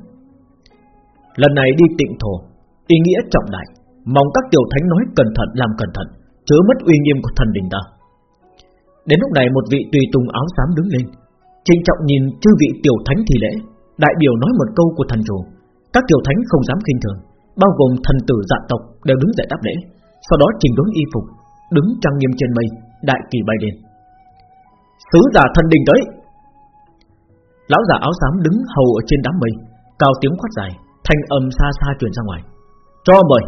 Lần này đi tịnh thổ, Ý nghĩa trọng đại. Mong các tiểu thánh nói cẩn thận, làm cẩn thận, Chớ mất uy nghiêm của thần đình ta. Đến lúc này một vị tùy tùng áo xám đứng lên Trinh trọng nhìn chư vị tiểu thánh thì lễ, Đại biểu nói một câu của thần chủ. Các tiểu thánh không dám khinh thường, Bao gồm thần tử dạ tộc đều đứng dậy đáp lễ. Sau đó trình đốn y phục, Đứng trang nghiêm trên mây, Đại kỳ bay lên. Sứ giả thần đình tới Lão giả áo xám đứng hầu ở trên đám mây Cao tiếng quát dài Thanh âm xa xa truyền ra ngoài. Cho mời.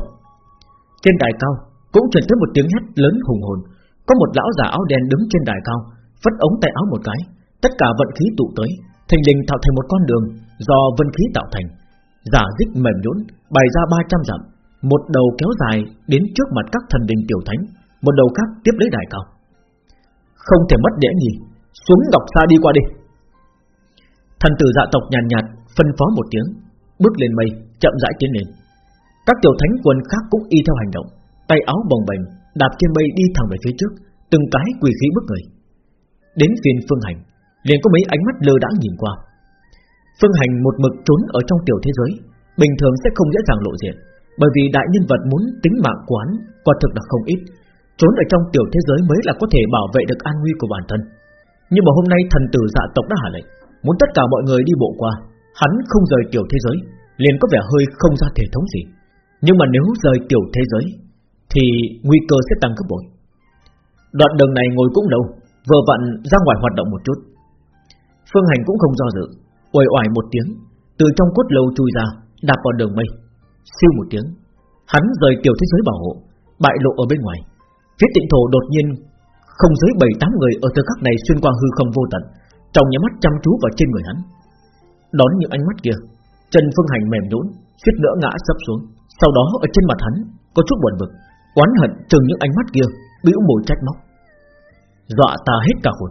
Trên đài cao cũng truyền tới một tiếng hét lớn hùng hồn. Có một lão giả áo đen đứng trên đài cao Vất ống tay áo một cái. Tất cả vận khí tụ tới Thành linh tạo thành một con đường Do vận khí tạo thành. Giả dích mềm nhũn bày ra 300 dặm Một đầu kéo dài đến trước mặt các thần đình tiểu thánh Một đầu khác tiếp lấy đài cao. Không thể mất đẽ gì, Xuống ngọc xa đi qua đi. Thần tử dạ tộc nhàn nhạt, nhạt Phân phó một tiếng Bước lên mây chậm rãi tiến lên. Các tiểu thánh quân khác cũng y theo hành động Tay áo bồng bềnh Đạp trên mây đi thẳng về phía trước Từng cái quỳ khí bức người. Đến phiên phương hành liền có mấy ánh mắt lơ đãng nhìn qua. Phương hành một mực trốn ở trong tiểu thế giới Bình thường sẽ không dễ dàng lộ diện Bởi vì đại nhân vật muốn tính mạng quán Quả thực là không ít. Trốn ở trong tiểu thế giới mới là có thể bảo vệ được an nguy của bản thân. Nhưng mà hôm nay thần tử dạ tộc đã hạ lệnh Muốn tất cả mọi người đi bộ qua, Hắn không rời tiểu thế giới, Liền có vẻ hơi không ra thể thống gì. Nhưng mà nếu rời tiểu thế giới, Thì nguy cơ sẽ tăng gấp bội. Đoạn đường này ngồi cũng lâu, Vừa vặn ra ngoài hoạt động một chút. Phương Hành cũng không do dự, uể oải một tiếng, Từ trong cốt lâu chui ra, Đạp vào đường mây. Siêu một tiếng, Hắn rời tiểu thế giới bảo hộ, Bại lộ ở bên ngoài. Phía tịnh thổ đột nhiên, Không dưới bảy tám người ở thời khắc này xuyên qua hư không vô tận. Trong nhà mắt chăm chú vào trên người hắn Đón những ánh mắt kia Trần Phương Hành mềm nhũn, suýt nữa ngã sấp xuống. Sau đó ở trên mặt hắn Có chút buồn bực Oán hận trừng những ánh mắt kia Bĩu môi trách móc. Dọa ta hết cả hồn.